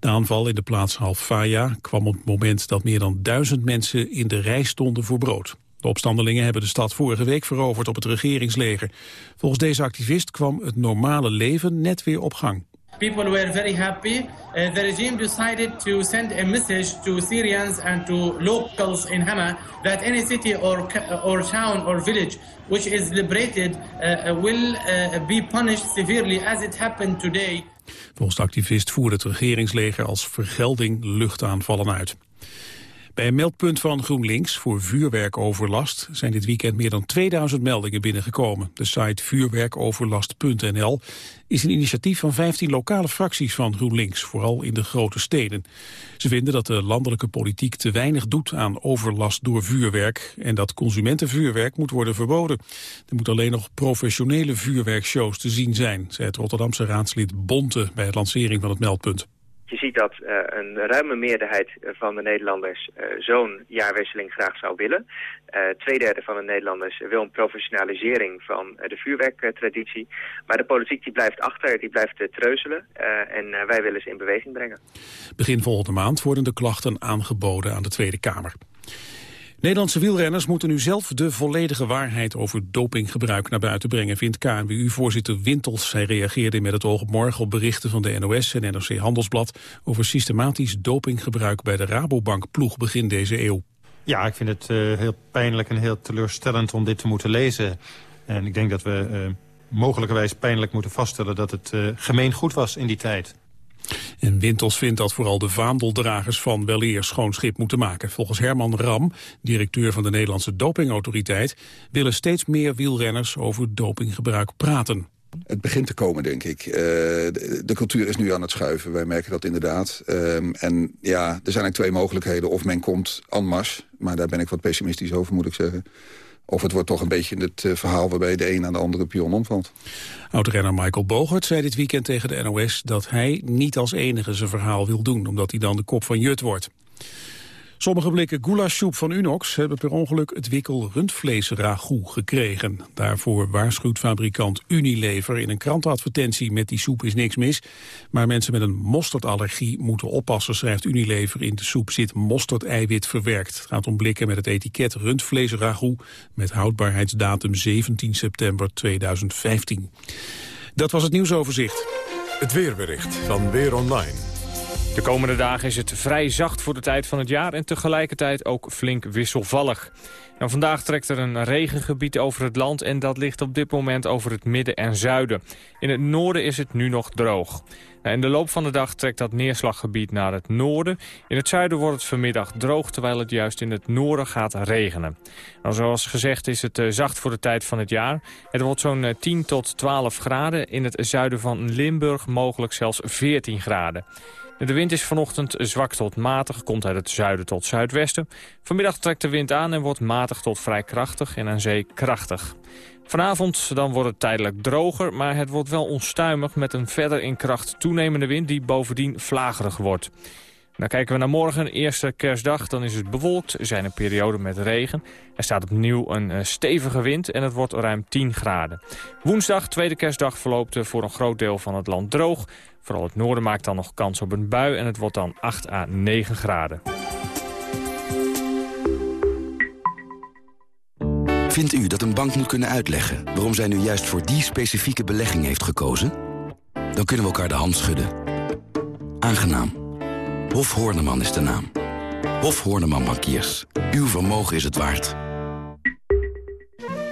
De aanval in de plaats Halfaya kwam op het moment dat meer dan duizend mensen in de rij stonden voor brood. De opstandelingen hebben de stad vorige week veroverd op het regeringsleger. Volgens deze activist kwam het normale leven net weer op gang. People were very happy. Uh, the regime decided to send a message to Syrians and to locals in Hama that any city or, or town or village which is liberated uh, will uh, be punished severely as it happened today. Volgens de activist voerde het regeringsleger als vergelding luchtaanvallen uit. Bij een meldpunt van GroenLinks voor vuurwerkoverlast zijn dit weekend meer dan 2000 meldingen binnengekomen. De site vuurwerkoverlast.nl is een initiatief van 15 lokale fracties van GroenLinks, vooral in de grote steden. Ze vinden dat de landelijke politiek te weinig doet aan overlast door vuurwerk en dat consumentenvuurwerk moet worden verboden. Er moet alleen nog professionele vuurwerkshows te zien zijn, zei het Rotterdamse raadslid Bonte bij de lancering van het meldpunt. Je ziet dat uh, een ruime meerderheid van de Nederlanders uh, zo'n jaarwisseling graag zou willen. Uh, tweederde van de Nederlanders wil een professionalisering van de vuurwerktraditie. Maar de politiek die blijft achter, die blijft treuzelen. en wij willen ze in beweging brengen. Begin volgende maand worden de klachten aangeboden aan de Tweede Kamer. Nederlandse wielrenners moeten nu zelf de volledige waarheid over dopinggebruik naar buiten brengen, vindt KNWU-voorzitter Wintels. Hij reageerde met het oog op morgen op berichten van de NOS en NRC Handelsblad over systematisch dopinggebruik bij de Rabobank-ploeg begin deze eeuw. Ja, ik vind het uh, heel pijnlijk en heel teleurstellend om dit te moeten lezen. En ik denk dat we uh, mogelijkerwijs pijnlijk moeten vaststellen dat het uh, gemeen goed was in die tijd. En Wintels vindt dat vooral de vaandeldragers van weleer schoon schip moeten maken. Volgens Herman Ram, directeur van de Nederlandse dopingautoriteit... willen steeds meer wielrenners over dopinggebruik praten. Het begint te komen, denk ik. Uh, de, cultuur is nu aan het schuiven. Wij merken dat inderdaad. Um, en ja, er zijn eigenlijk twee mogelijkheden. Of men komt en masse, maar daar ben ik wat pessimistisch over, moet ik zeggen. Of het wordt toch een beetje het uh, verhaal waarbij de een aan de andere pion omvalt. Oud-renner Michael Bogert zei dit weekend tegen de NOS... dat hij niet als enige zijn verhaal wil doen... omdat hij dan de kop van Jut wordt. Sommige blikken goulashsoep van Unox hebben per ongeluk het wikkel rundvleesragout gekregen. Daarvoor waarschuwt fabrikant Unilever in een krantenadvertentie met die soep is niks mis. Maar mensen met een mosterdallergie moeten oppassen, schrijft Unilever. In de soep zit mosterdeiwit verwerkt. Het gaat om blikken met het etiket rundvleesragout met houdbaarheidsdatum 17 september 2015. Dat was het nieuwsoverzicht. Het weerbericht van Weer Online. De komende dagen is het vrij zacht voor de tijd van het jaar en tegelijkertijd ook flink wisselvallig. Vandaag trekt er een regengebied over het land en dat ligt op dit moment over het midden en zuiden. In het noorden is het nu nog droog. Nou, in de loop van de dag trekt dat neerslaggebied naar het noorden. In het zuiden wordt het vanmiddag droog, terwijl het juist in het noorden gaat regenen. Nou, zoals gezegd is het uh, zacht voor de tijd van het jaar. Het wordt zo'n uh, 10 tot 12 graden. In het zuiden van Limburg mogelijk zelfs 14 graden. De wind is vanochtend zwak tot matig, komt uit het zuiden tot zuidwesten. Vanmiddag trekt de wind aan en wordt matig tot vrij krachtig en aan zee krachtig. Vanavond dan wordt het tijdelijk droger, maar het wordt wel onstuimig... met een verder in kracht toenemende wind die bovendien vlagerig wordt. Dan kijken we naar morgen, eerste kerstdag. Dan is het bewolkt, er zijn een periode met regen. Er staat opnieuw een uh, stevige wind en het wordt ruim 10 graden. Woensdag, tweede kerstdag, verloopt voor een groot deel van het land droog. Vooral het noorden maakt dan nog kans op een bui en het wordt dan 8 à 9 graden. Vindt u dat een bank moet kunnen uitleggen waarom zij nu juist voor die specifieke belegging heeft gekozen? Dan kunnen we elkaar de hand schudden. Aangenaam. Hof Horneman is de naam. Hof Horneman Bankiers. Uw vermogen is het waard.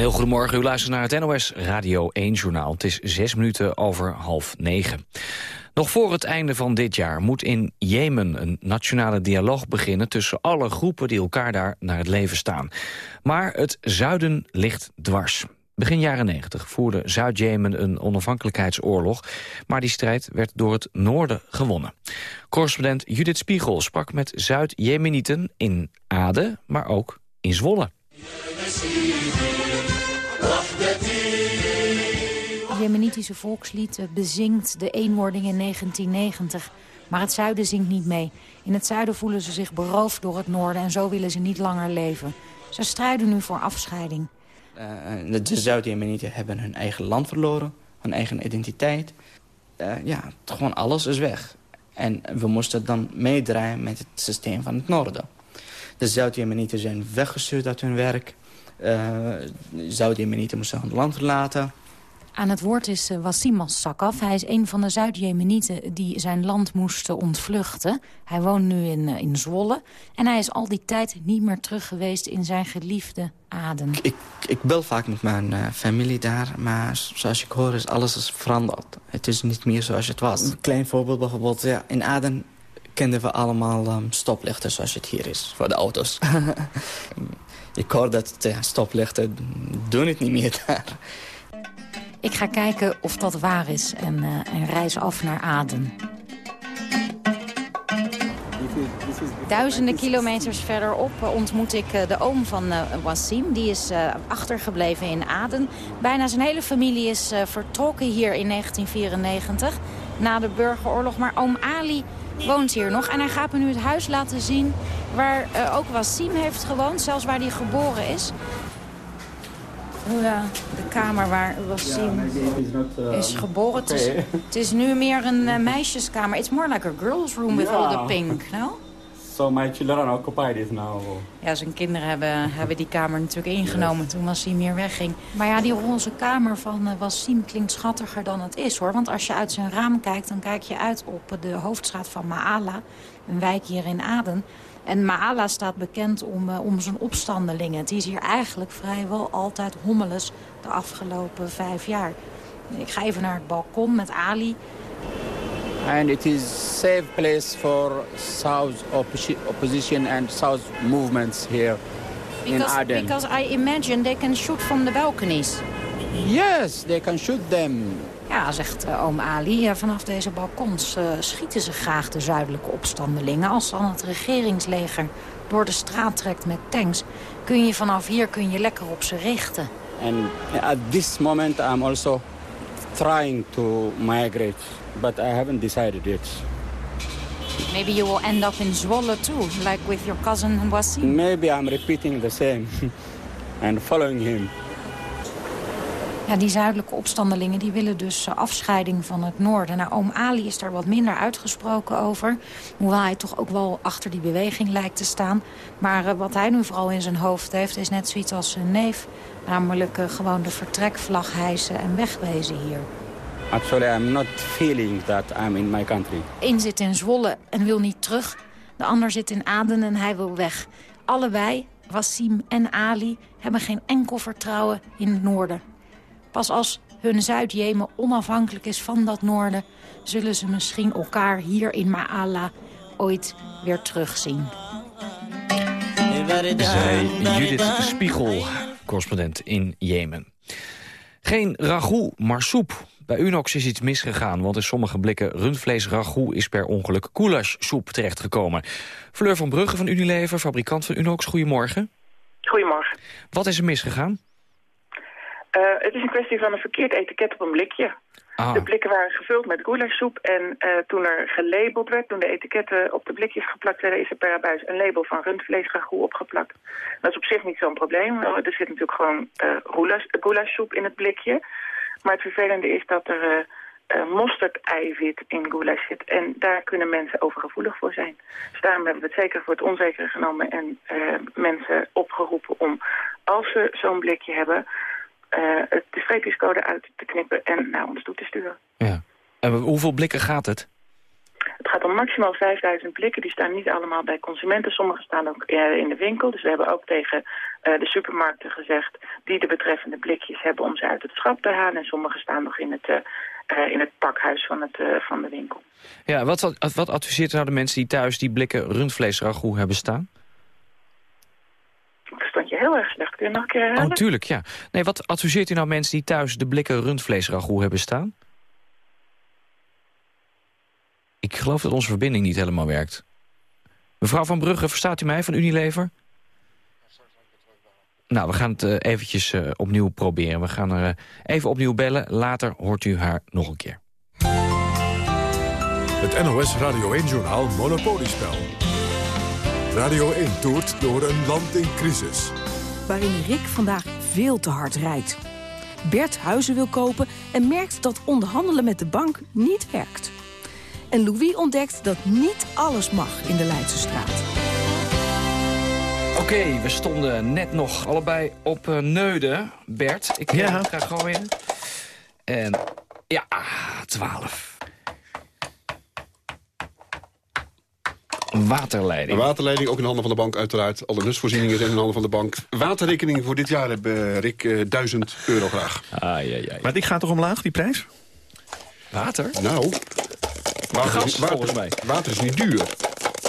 Heel goedemorgen, u luistert naar het NOS Radio 1-journaal. Het is zes minuten over half negen. Nog voor het einde van dit jaar moet in Jemen een nationale dialoog beginnen... tussen alle groepen die elkaar daar naar het leven staan. Maar het zuiden ligt dwars. Begin jaren 90 voerde Zuid-Jemen een onafhankelijkheidsoorlog... maar die strijd werd door het noorden gewonnen. Correspondent Judith Spiegel sprak met Zuid-Jemenieten in Aden, maar ook in Zwolle. Jemenitische volkslied bezingt de eenwording in 1990. Maar het zuiden zingt niet mee. In het zuiden voelen ze zich beroofd door het noorden... en zo willen ze niet langer leven. Ze strijden nu voor afscheiding. Uh, de Zuid-Jemenieten hebben hun eigen land verloren. Hun eigen identiteit. Ja, gewoon alles is weg. En we moesten dan meedraaien met het systeem van het noorden. De Zuid-Jemenieten zijn weggestuurd uit hun werk. Uh, Zuid-Jemenieten moesten hun land verlaten. Aan het woord is uh, Wassim Sakaf. Hij is een van de Zuid-Jemenieten die zijn land moesten ontvluchten. Hij woont nu in, uh, in Zwolle. En hij is al die tijd niet meer terug geweest in zijn geliefde Aden. Ik, ik bel vaak met mijn uh, familie daar. Maar zoals ik hoor is alles is veranderd. Het is niet meer zoals het was. Een klein voorbeeld bijvoorbeeld. Ja, in Aden kenden we allemaal um, stoplichten zoals het hier is. Voor de auto's. ik hoor dat de stoplichten doen het niet meer daar. Ik ga kijken of dat waar is en, en reis af naar Aden. Duizenden kilometers verderop ontmoet ik de oom van Wassim. Die is achtergebleven in Aden. Bijna zijn hele familie is vertrokken hier in 1994 na de burgeroorlog. Maar oom Ali woont hier nog. En hij gaat me nu het huis laten zien waar ook Wassim heeft gewoond. Zelfs waar hij geboren is. Ja, de kamer waar Wassim is geboren. Het is, het is nu meer een uh, meisjeskamer. It's more like a girl's room with all the pink, no? So my children occupy this now. Ja, zijn kinderen hebben, hebben die kamer natuurlijk ingenomen toen Wassim hier wegging. Maar ja, die roze kamer van uh, Wassim klinkt schattiger dan het is, hoor. Want als je uit zijn raam kijkt, dan kijk je uit op de hoofdstraat van Maala. Een wijk hier in Aden. En Maala staat bekend om, uh, om zijn opstandelingen. Het is hier eigenlijk vrijwel altijd hommeles de afgelopen vijf jaar. Ik ga even naar het balkon met Ali. And it is safe place for South opposition and South movements here because, in Aden. Because I imagine they can shoot from the balconies. Yes, they can shoot them. Ja, zegt uh, oom Ali, ja, vanaf deze balkons uh, schieten ze graag de zuidelijke opstandelingen. Als dan het regeringsleger door de straat trekt met tanks... kun je vanaf hier kun je lekker op ze richten. And at this moment, I'm also trying to migrate, but I haven't decided yet. Maybe you will end up in Zwolle too, like with your cousin Wassim. Maybe I'm repeating the same and following him. Ja, die zuidelijke opstandelingen die willen dus eh, afscheiding van het noorden. Nou, oom Ali is daar wat minder uitgesproken over. Hoewel hij toch ook wel achter die beweging lijkt te staan. Maar uh, wat hij nu vooral in zijn hoofd heeft is net zoiets als zijn neef. Namelijk uh, gewoon de vertrekvlag hijsen en wegwezen hier. Actually, I'm not feeling that I'm in my country. Eén zit in Zwolle en wil niet terug. De ander zit in Aden en hij wil weg. Allebei, Wassim en Ali, hebben geen enkel vertrouwen in het noorden. Pas als hun Zuid-Jemen onafhankelijk is van dat noorden... zullen ze misschien elkaar hier in Ma'ala ooit weer terugzien. Zij Judith de Spiegel, correspondent in Jemen. Geen ragout, maar soep. Bij Unox is iets misgegaan, want in sommige blikken rundvlees ragout is per ongeluk soep terechtgekomen. Fleur van Brugge van Unilever, fabrikant van Unox, goedemorgen. Goedemorgen. Wat is er misgegaan? Uh, het is een kwestie van een verkeerd etiket op een blikje. Ah. De blikken waren gevuld met goulashsoep en uh, toen er gelabeld werd, toen de etiketten op de blikjes geplakt werden, is er per abuis een label van rundvleesragout opgeplakt. Dat is op zich niet zo'n probleem. Er zit natuurlijk gewoon uh, goulashsoep in het blikje. Maar het vervelende is dat er uh, mosterd-eiwit in goulash zit. En daar kunnen mensen overgevoelig voor zijn. Dus daarom hebben we het zeker voor het onzekere genomen en mensen opgeroepen om, als ze zo'n blikje hebben uh, de streepjescode uit te knippen en naar ons toe te sturen. Ja. En hoeveel blikken gaat het? Het gaat om maximaal 5000 blikken. Die staan niet allemaal bij consumenten. Sommige staan ook in de winkel. Dus we hebben ook tegen uh, de supermarkten gezegd... die de betreffende blikjes hebben om ze uit het schap te halen. En sommige staan nog in het, in het pakhuis van, het, van de winkel. Ja, wat, wat, adviseert nou de mensen die thuis die blikken rundvleesragout hebben staan? Ik verstond je heel erg slecht. Kun je nog een keer herhalen? Oh, tuurlijk, ja. Nee, wat adviseert u nou mensen die thuis de blikken rundvleesragout hebben staan? Ik geloof dat onze verbinding niet helemaal werkt. Mevrouw Van Brugge, verstaat u mij van Unilever? Nou, we gaan het uh, eventjes uh, opnieuw proberen. We gaan er uh, even opnieuw bellen. Later hoort u haar nog een keer. Het NOS Radio 1-journaal Monopoliespel. Radio 1 toert door een land in crisis. Waarin Rick vandaag veel te hard rijdt. Bert huizen wil kopen en merkt dat onderhandelen met de bank niet werkt. En Louis ontdekt dat niet alles mag in de Leidse straat. Oké, okay, we stonden net nog allebei op uh, Neuden. Bert, ik ja. ga gooien. En ja, 12. Waterleiding. Een waterleiding, ook in handen van de bank uiteraard. Alle nusvoorzieningen zijn in handen van de bank. Waterrekening voor dit jaar hebben Rick uh, 1000 euro graag. Ah, ja, ja. Maar die gaat toch omlaag, die prijs? Water? Nou, water, Gas, is, water, volgens mij. water is niet duur.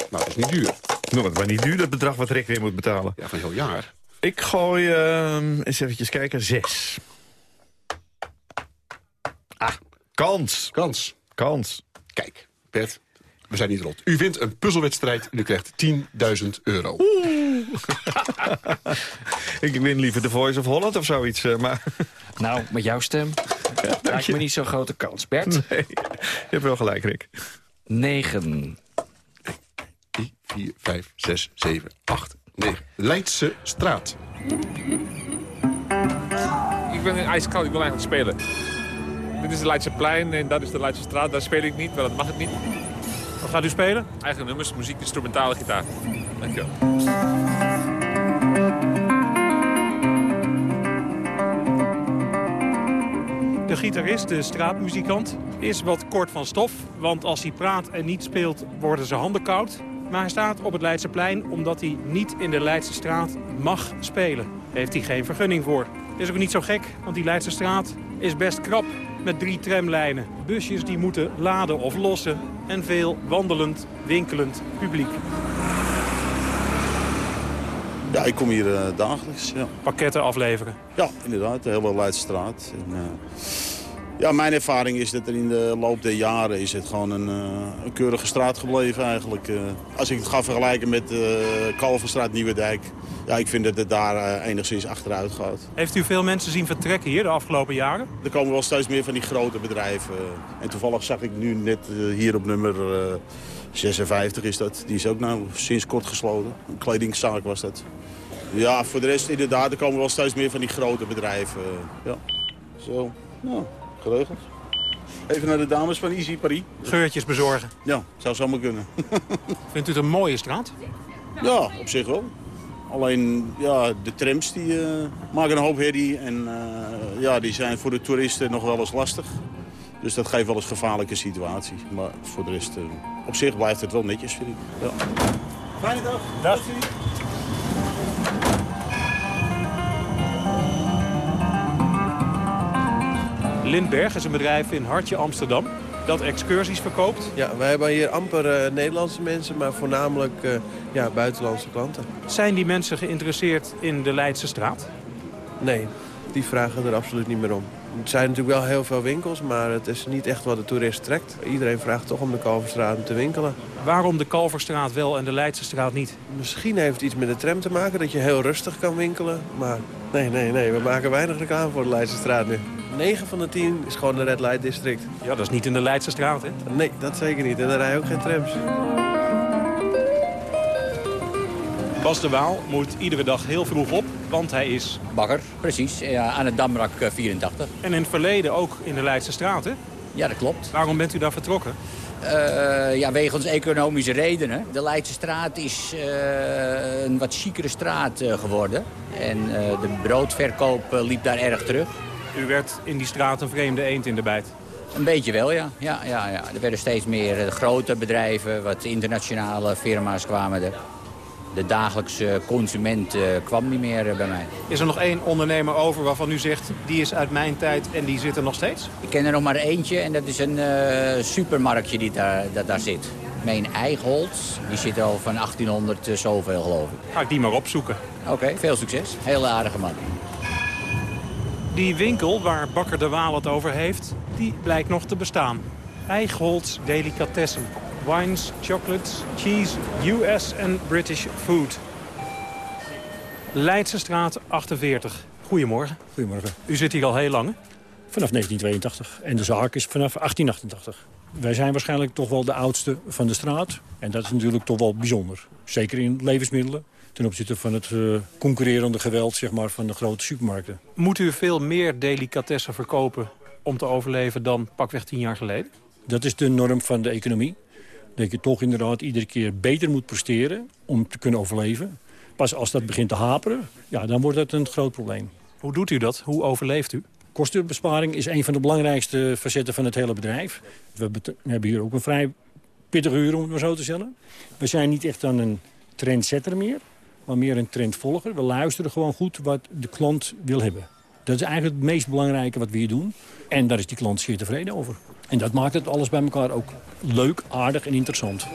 Water is niet duur. Nou, wat maar niet duur, dat bedrag wat Rick weer moet betalen. Ja, van heel jaar. Ik gooi, uh, eens eventjes kijken, zes. Ah, kans. Kans. Kans. Kijk, Bert, we zijn niet rot. U wint een puzzelwedstrijd en u krijgt 10.000 euro. ik win liever de Voice of Holland of zoiets. Uh, maar... Nou, met jouw stem ja, lijkt me niet zo'n grote kans. Bert? Nee, je hebt wel gelijk, Rick. 9. 3, 4, 5, 6, 7, 8, 9. Leidse straat. Ik ben ijskoud, ik wil eigenlijk spelen. Dit is de Leidse plein en dat is de Leidse straat. Daar speel ik niet, maar dat mag het niet. Wat gaat u spelen? Eigen nummers, muziek, instrumentale gitaar. Dankjewel. De gitarist, de straatmuzikant, is wat kort van stof. Want als hij praat en niet speelt, worden zijn handen koud. Maar hij staat op het Leidseplein omdat hij niet in de Leidse straat mag spelen. Daar heeft hij geen vergunning voor. Is ook niet zo gek, want die Leidse straat is best krap met drie tramlijnen. Busjes die moeten laden of lossen en veel wandelend, winkelend publiek. Ja, ik kom hier uh, dagelijks. Ja. Pakketten afleveren? Ja, inderdaad. De hele Leidse straat. En, uh, Ja, mijn ervaring is dat er in de loop der jaren is het gewoon een, uh, een keurige straat gebleven eigenlijk. Uh, als ik het ga vergelijken met uh, Kalverstraat, Nieuwedijk... Ja, ik vind dat het daar enigszins achteruit gaat. Heeft u veel mensen zien vertrekken hier de afgelopen jaren? Er komen wel steeds meer van die grote bedrijven. En toevallig zag ik nu net hier op nummer 56 is dat. Die is ook nou sinds kort gesloten. Een kledingzaak was dat. Ja, voor de rest inderdaad, er komen wel steeds meer van die grote bedrijven. Ja, zo. Nou, geregeld. Even naar de dames van Easy Paris. Geurtjes bezorgen? Ja, zou zomaar kunnen. Vindt u het een mooie straat? Ja, op zich wel. Alleen ja, de trams die, uh, maken een hoop herrie. En uh, ja, die zijn voor de toeristen nog wel eens lastig. Dus dat geeft wel eens gevaarlijke situatie. Maar voor de rest, uh, op zich blijft het wel netjes, vind ik. Ja. Fijne dag. Dag. Lindberg is een bedrijf in Hartje Amsterdam dat excursies verkoopt. Ja, wij hebben hier amper uh, Nederlandse mensen, maar voornamelijk uh, ja, buitenlandse klanten. Zijn die mensen geïnteresseerd in de Leidse straat? Nee, die vragen er absoluut niet meer om. Er zijn natuurlijk wel heel veel winkels, maar het is niet echt wat de toerist trekt. Iedereen vraagt toch om de Kalverstraat te winkelen. Waarom de Kalverstraat wel en de Leidse straat niet? Misschien heeft het iets met de tram te maken, dat je heel rustig kan winkelen. Maar nee, nee, nee, we maken weinig reclame voor de Leidse straat nu. 9 van de 10 is gewoon de Red Light District. Ja, dat is niet in de Leidse straat, hè? Nee, dat zeker niet. En er rijden ook geen trams. Bas de Waal moet iedere dag heel vroeg op, want hij is... Bakker, precies. Ja, aan het Damrak 84. En in het verleden ook in de Leidse straat, hè? Ja, dat klopt. Waarom bent u daar vertrokken? Uh, ja, wegens economische redenen. De Leidse straat is uh, een wat chicere straat uh, geworden. En de broodverkoop liep daar erg terug. U werd in die straat een vreemde eend in de bijt? Een beetje wel, ja. ja, ja, ja. Er werden steeds meer grote bedrijven, wat internationale firma's kwamen er de dagelijkse consument uh, kwam niet meer uh, bij mij. Is er nog één ondernemer over waarvan u zegt... die is uit mijn tijd en die zit er nog steeds? Ik ken er nog maar eentje en dat is een uh, supermarktje die daar, dat daar zit. Mijn Eichholz, die zit al van 1800 zoveel geloof ik. Ga ik die maar opzoeken. Oké, okay, veel succes. Hele aardige man. Die winkel waar Bakker de Waal het over heeft, die blijkt nog te bestaan. Eichholz Delicatessen wines, chocolates, cheese, US en British food. Leidse straat 48. Goedemorgen. Goedemorgen. U zit hier al heel lang, hè? Vanaf 1982. En de zaak is vanaf 1888. Wij zijn waarschijnlijk toch wel de oudste van de straat. En dat is natuurlijk toch wel bijzonder. Zeker in levensmiddelen. Ten opzichte van het uh, concurrerende geweld zeg maar, van de grote supermarkten. Moet u veel meer delicatessen verkopen om te overleven dan pakweg tien jaar geleden? Dat is de norm van de economie dat je toch inderdaad iedere keer beter moet presteren om te kunnen overleven. Pas als dat begint te haperen, ja, dan wordt dat een groot probleem. Hoe doet u dat? Hoe overleeft u? Kostenbesparing is een van de belangrijkste facetten van het hele bedrijf. We, hebben hier ook een vrij pittige uur, om het maar zo te stellen. We zijn niet echt aan een trendsetter meer, maar meer een trendvolger. We luisteren gewoon goed wat de klant wil hebben. Dat is eigenlijk het meest belangrijke wat we hier doen. En daar is die klant zeer tevreden over. En dat maakt het alles bij elkaar ook leuk, aardig en interessant.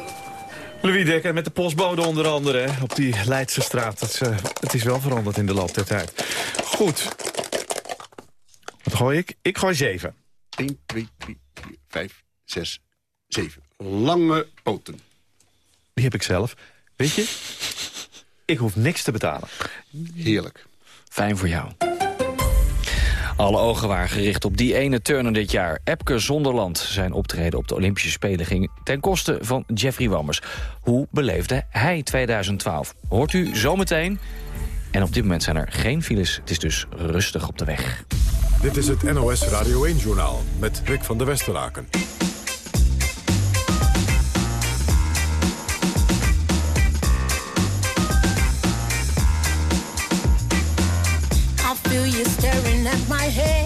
Louis Dekker met de postbode onder andere op die Leidse straat. Het is, uh, het is wel veranderd in de loop der tijd. Goed. Wat gooi ik? Ik gooi 7. 1, 2, 3, 4, 5, 6, 7. Lange poten. Die heb ik zelf. Weet je, ik hoef niks te betalen. Heerlijk. Fijn voor jou. Alle ogen waren gericht op die ene turner dit jaar. Epke Zonderland. Zijn optreden op de Olympische Spelen ging ten koste van Jeffrey Wammers. Hoe beleefde hij 2012? Hoort u zometeen. En op dit moment zijn er geen files. Het is dus rustig op de weg. Dit is het NOS Radio 1-journaal met Rick van der Westeraken. You staring at my head.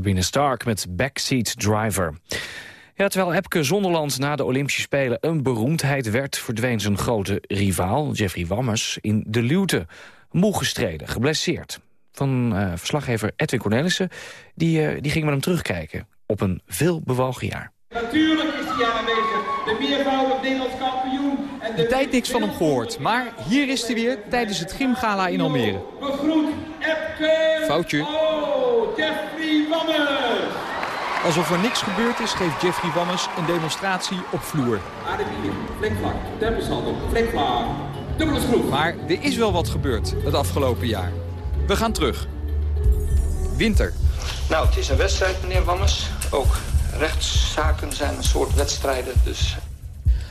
Sabine Stark met Backseat Driver. Ja, terwijl Epke Zonderland na de Olympische Spelen een beroemdheid werd... verdween zijn grote rivaal, Jeffrey Wammers, in de luwte. Moe gestreden, geblesseerd. Van eh, verslaggever Edwin Cornelissen, die, eh, die ging met hem terugkijken... op een veel bewogen jaar. Natuurlijk is hij aanwezig. De meervoudig De tijd niks van hem gehoord, maar hier is hij weer tijdens het gymgala in Almere. Begroet Epke. Foutje. Oh, Jeffrey Wammers. Alsof er niks gebeurd is, geeft Jeffrey Wammers een demonstratie op vloer. Flikvlak, tempelshandel, flikvlak. Dubbele schroef. Maar er is wel wat gebeurd het afgelopen jaar. We gaan terug. Winter. Nou, het is een wedstrijd, meneer Wammers. Ook rechtszaken zijn een soort wedstrijden, dus...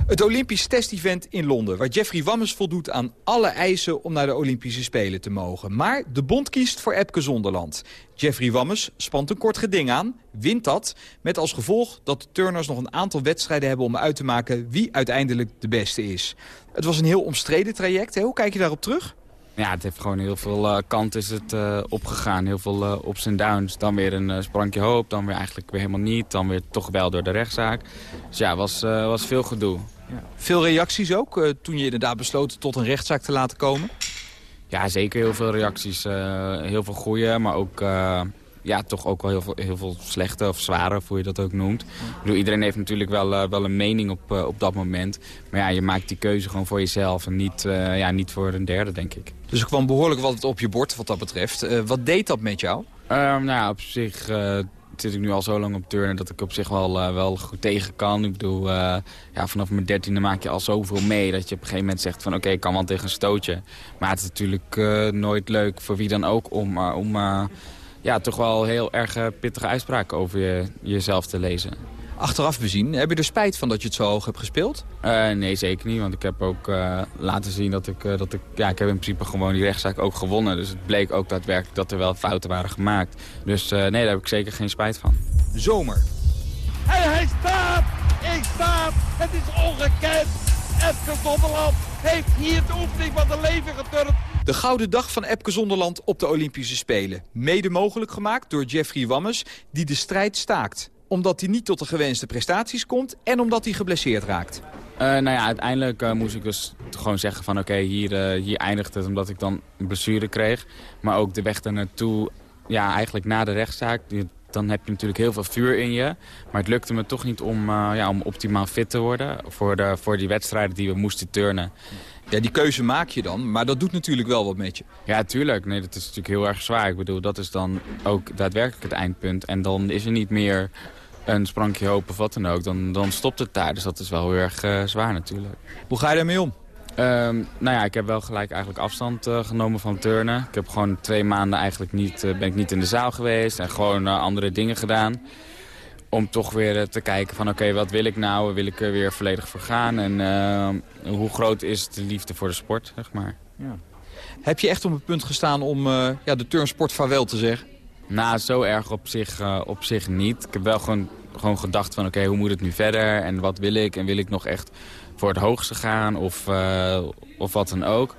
Het Olympisch testevent in Londen, waar Jeffrey Wammers voldoet aan alle eisen om naar de Olympische Spelen te mogen. Maar de bond kiest voor Epke Zonderland. Jeffrey Wammers spant een kort geding aan, wint dat, met als gevolg dat de turners nog een aantal wedstrijden hebben om uit te maken wie uiteindelijk de beste is. Het was een heel omstreden traject, hè? hoe kijk je daarop terug? Ja, het heeft gewoon heel veel eh, kant is het eh, opgegaan. Heel veel eh, ups en downs. Dan weer een sprankje hoop, dan weer eigenlijk weer helemaal niet. Dan weer toch wel door de rechtszaak. Dus ja, was, was veel gedoe. Veel reacties ook, eh, toen je inderdaad besloot tot een rechtszaak te laten komen? Ja, zeker heel veel reacties. eh, heel veel goede, maar ook... eh, ja, toch ook wel heel veel, heel veel slechte of zware, of hoe je dat ook noemt. Ik bedoel, iedereen heeft natuurlijk wel, wel een mening op, op dat moment. Maar ja, je maakt die keuze gewoon voor jezelf en niet, ja, niet voor een derde, denk ik. Dus er kwam behoorlijk wat op je bord wat dat betreft. Wat deed dat met jou? Ehm, nou ja, op zich zit ik nu al zo lang op turnen dat ik op zich wel, eh, wel goed tegen kan. Ik bedoel, eh, ja, vanaf mijn dertiende maak je al zoveel mee dat je op een gegeven moment zegt van oké, ik kan wel tegen een stootje. Maar het is natuurlijk eh, nooit leuk voor wie dan ook om, om ja, toch wel heel erg pittige uitspraken over je, jezelf te lezen. Achteraf bezien, heb je er spijt van dat je het zo hoog hebt gespeeld? Eh, nee, zeker niet. Want ik heb ook eh, laten zien dat ik, eh, dat ik... Ja, ik heb in principe gewoon die rechtszaak ook gewonnen. Dus het bleek ook daadwerkelijk dat er wel fouten waren gemaakt. Dus eh, nee, daar heb ik zeker geen spijt van. Zomer. En hij staat! Ik sta! Het is ongekend! Epke Zonderland heeft hier de oefening van het leven geturnd. De gouden dag van Epke Zonderland op de Olympische Spelen. Mede mogelijk gemaakt door Jeffrey Wammers, die de strijd staakt. Omdat hij niet tot de gewenste prestaties komt en omdat hij geblesseerd raakt. Eh, nou ja, uiteindelijk eh, moest ik dus gewoon zeggen van oké, hier, eh, hier eindigt het omdat ik dan een blessure kreeg. Maar ook de weg daar naartoe ja, eigenlijk na de rechtszaak... dan heb je natuurlijk heel veel vuur in je. Maar het lukte me toch niet om, uh, ja, om optimaal fit te worden... Voor, de, voor die wedstrijden die we moesten turnen. Ja, die keuze maak je dan, maar dat doet natuurlijk wel wat met je. Ja, tuurlijk. Nee, dat is natuurlijk heel erg zwaar. Ik bedoel, dat is dan ook daadwerkelijk het eindpunt. En dan is er niet meer een sprankje hoop of wat dan ook. Dan, dan stopt het daar. Dus dat is wel heel erg uh, zwaar natuurlijk. Hoe ga je daarmee om? Um, nou ja, ik heb wel gelijk eigenlijk afstand uh, genomen van turnen. Ik heb gewoon twee maanden eigenlijk niet, uh, ben ik niet in de zaal geweest en gewoon uh, andere dingen gedaan. Om toch weer te kijken van oké, okay, wat wil ik nou? Wil ik er weer volledig voor gaan? En ehm, hoe groot is de liefde voor de sport, zeg maar. Ja. Heb je echt op het punt gestaan om ja, de turnsport vaarwel te zeggen? Nou, zo erg op zich, op zich niet. Ik heb wel gewoon, gewoon gedacht van oké, okay, hoe moet het nu verder? En wat wil ik? En wil ik nog echt voor het hoogste gaan of, uh, of wat dan ook.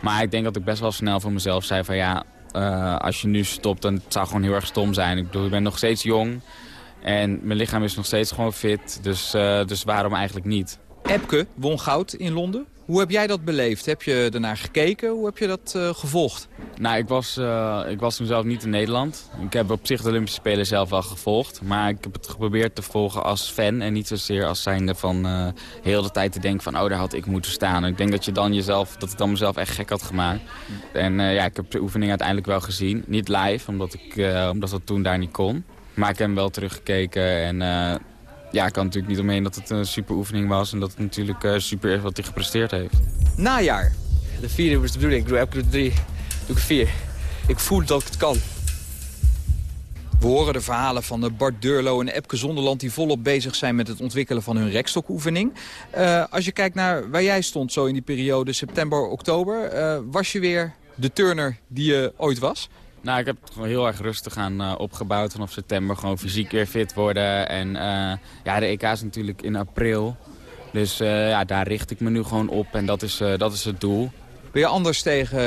Maar ik denk dat ik best wel snel voor mezelf zei van ja, uh, als je nu stopt, dan het zou gewoon heel erg stom zijn. Ik bedoel, ik ben nog steeds jong en mijn lichaam is nog steeds gewoon fit. Dus, uh, dus waarom eigenlijk niet? Epke won goud in Londen. Hoe heb jij dat beleefd? Heb je ernaar gekeken? Hoe heb je dat uh, gevolgd? Nou, ik was, uh, ik was zelf niet in Nederland. Ik heb op zich de Olympische Spelen zelf wel gevolgd. Maar ik heb het geprobeerd te volgen als fan. En niet zozeer als zijnde van uh, heel de tijd te denken van... oh, daar had ik moeten staan. En ik denk dat, je dan jezelf, dat ik dan mezelf echt gek had gemaakt. En ja, ik heb de oefening uiteindelijk wel gezien. Niet live, omdat, ik, omdat dat toen daar niet kon. Maar ik heb hem wel teruggekeken en ja, ik kan natuurlijk niet omheen dat het een super oefening was... en dat het natuurlijk uh, super is wat hij gepresteerd heeft. Najaar. De vierde was de bedoeling. Ik doe elke drie. Doe ik vier. Ik voel dat ik het kan. We horen de verhalen van Bart Durlo en Epke Zonderland... die volop bezig zijn met het ontwikkelen van hun rekstokoefening. Uh, als je kijkt naar waar jij stond zo in die periode september-oktober... Uh, was je weer de turner die je ooit was? Nou, ik heb het gewoon heel erg rustig aan uh, opgebouwd vanaf september. Gewoon fysiek weer fit worden. En uh, ja, de EK is natuurlijk in april. Dus uh, ja, daar richt ik me nu gewoon op en dat is, dat is het doel. Ben je anders tegen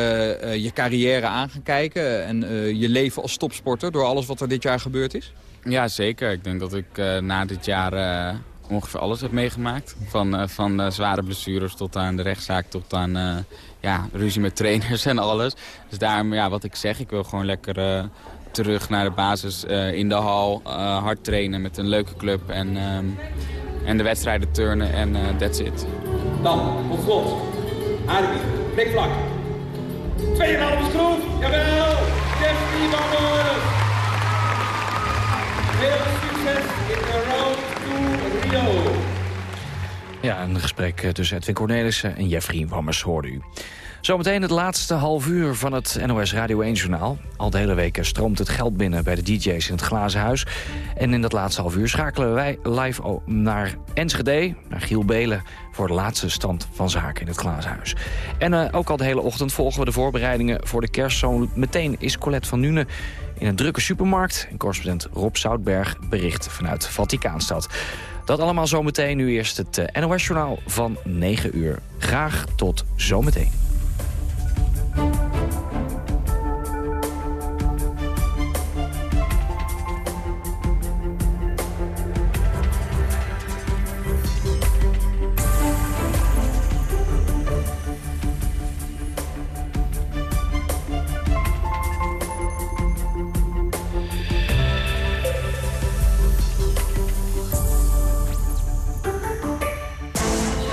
je carrière aan gaan kijken en je leven als topsporter... door alles wat er dit jaar gebeurd is? Ja, zeker. Ik denk dat ik na dit jaar ongeveer alles heb meegemaakt. Van, van zware blessures tot aan de rechtszaak tot aan ja, ruzie met trainers en alles. Dus daarom, ja, wat ik zeg, ik wil gewoon lekker uh, terug naar de basis uh, in de hal. Uh, hard trainen met een leuke club en, um, en de wedstrijden turnen en that's it. Dan, tot slot, Arby, blikvlak. 2,5 schroef, jawel, Jeffrey Bammers. Veel succes in de road to Rio. Ja, een gesprek tussen Edwin Cornelissen en Jeffrey Wammers hoorde u. Zometeen het laatste half uur van het NOS Radio 1-journaal. Al de hele week stroomt het geld binnen bij de DJ's in het Glazen Huis. En in dat laatste half uur schakelen wij live naar Enschede, naar Giel Belen... voor de laatste stand van zaken in het Glazen Huis. En ook al de hele ochtend volgen we de voorbereidingen voor de kerst. Zo meteen is Colette van Nuenen in een drukke supermarkt. En correspondent Rob Zoutberg bericht vanuit Vaticaanstad. Dat allemaal zometeen. Nu eerst het NOS-journaal van 9 uur. Graag tot zometeen.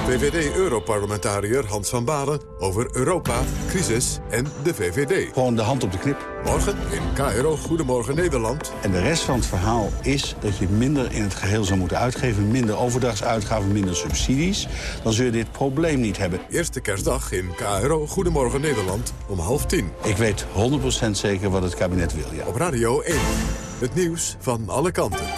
VVD-europarlementariër Hans van Balen over Europa, crisis en de VVD. Gewoon de hand op de knip. Morgen in KRO Goedemorgen Nederland. En de rest van het verhaal is dat je minder in het geheel zou moeten uitgeven. Minder overdrachtsuitgaven, minder subsidies. Dan zul je dit probleem niet hebben. Eerste kerstdag in KRO Goedemorgen Nederland om half tien. Ik weet 100% zeker wat het kabinet wil, ja. Op Radio 1. Het nieuws van alle kanten.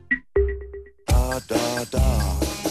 da da.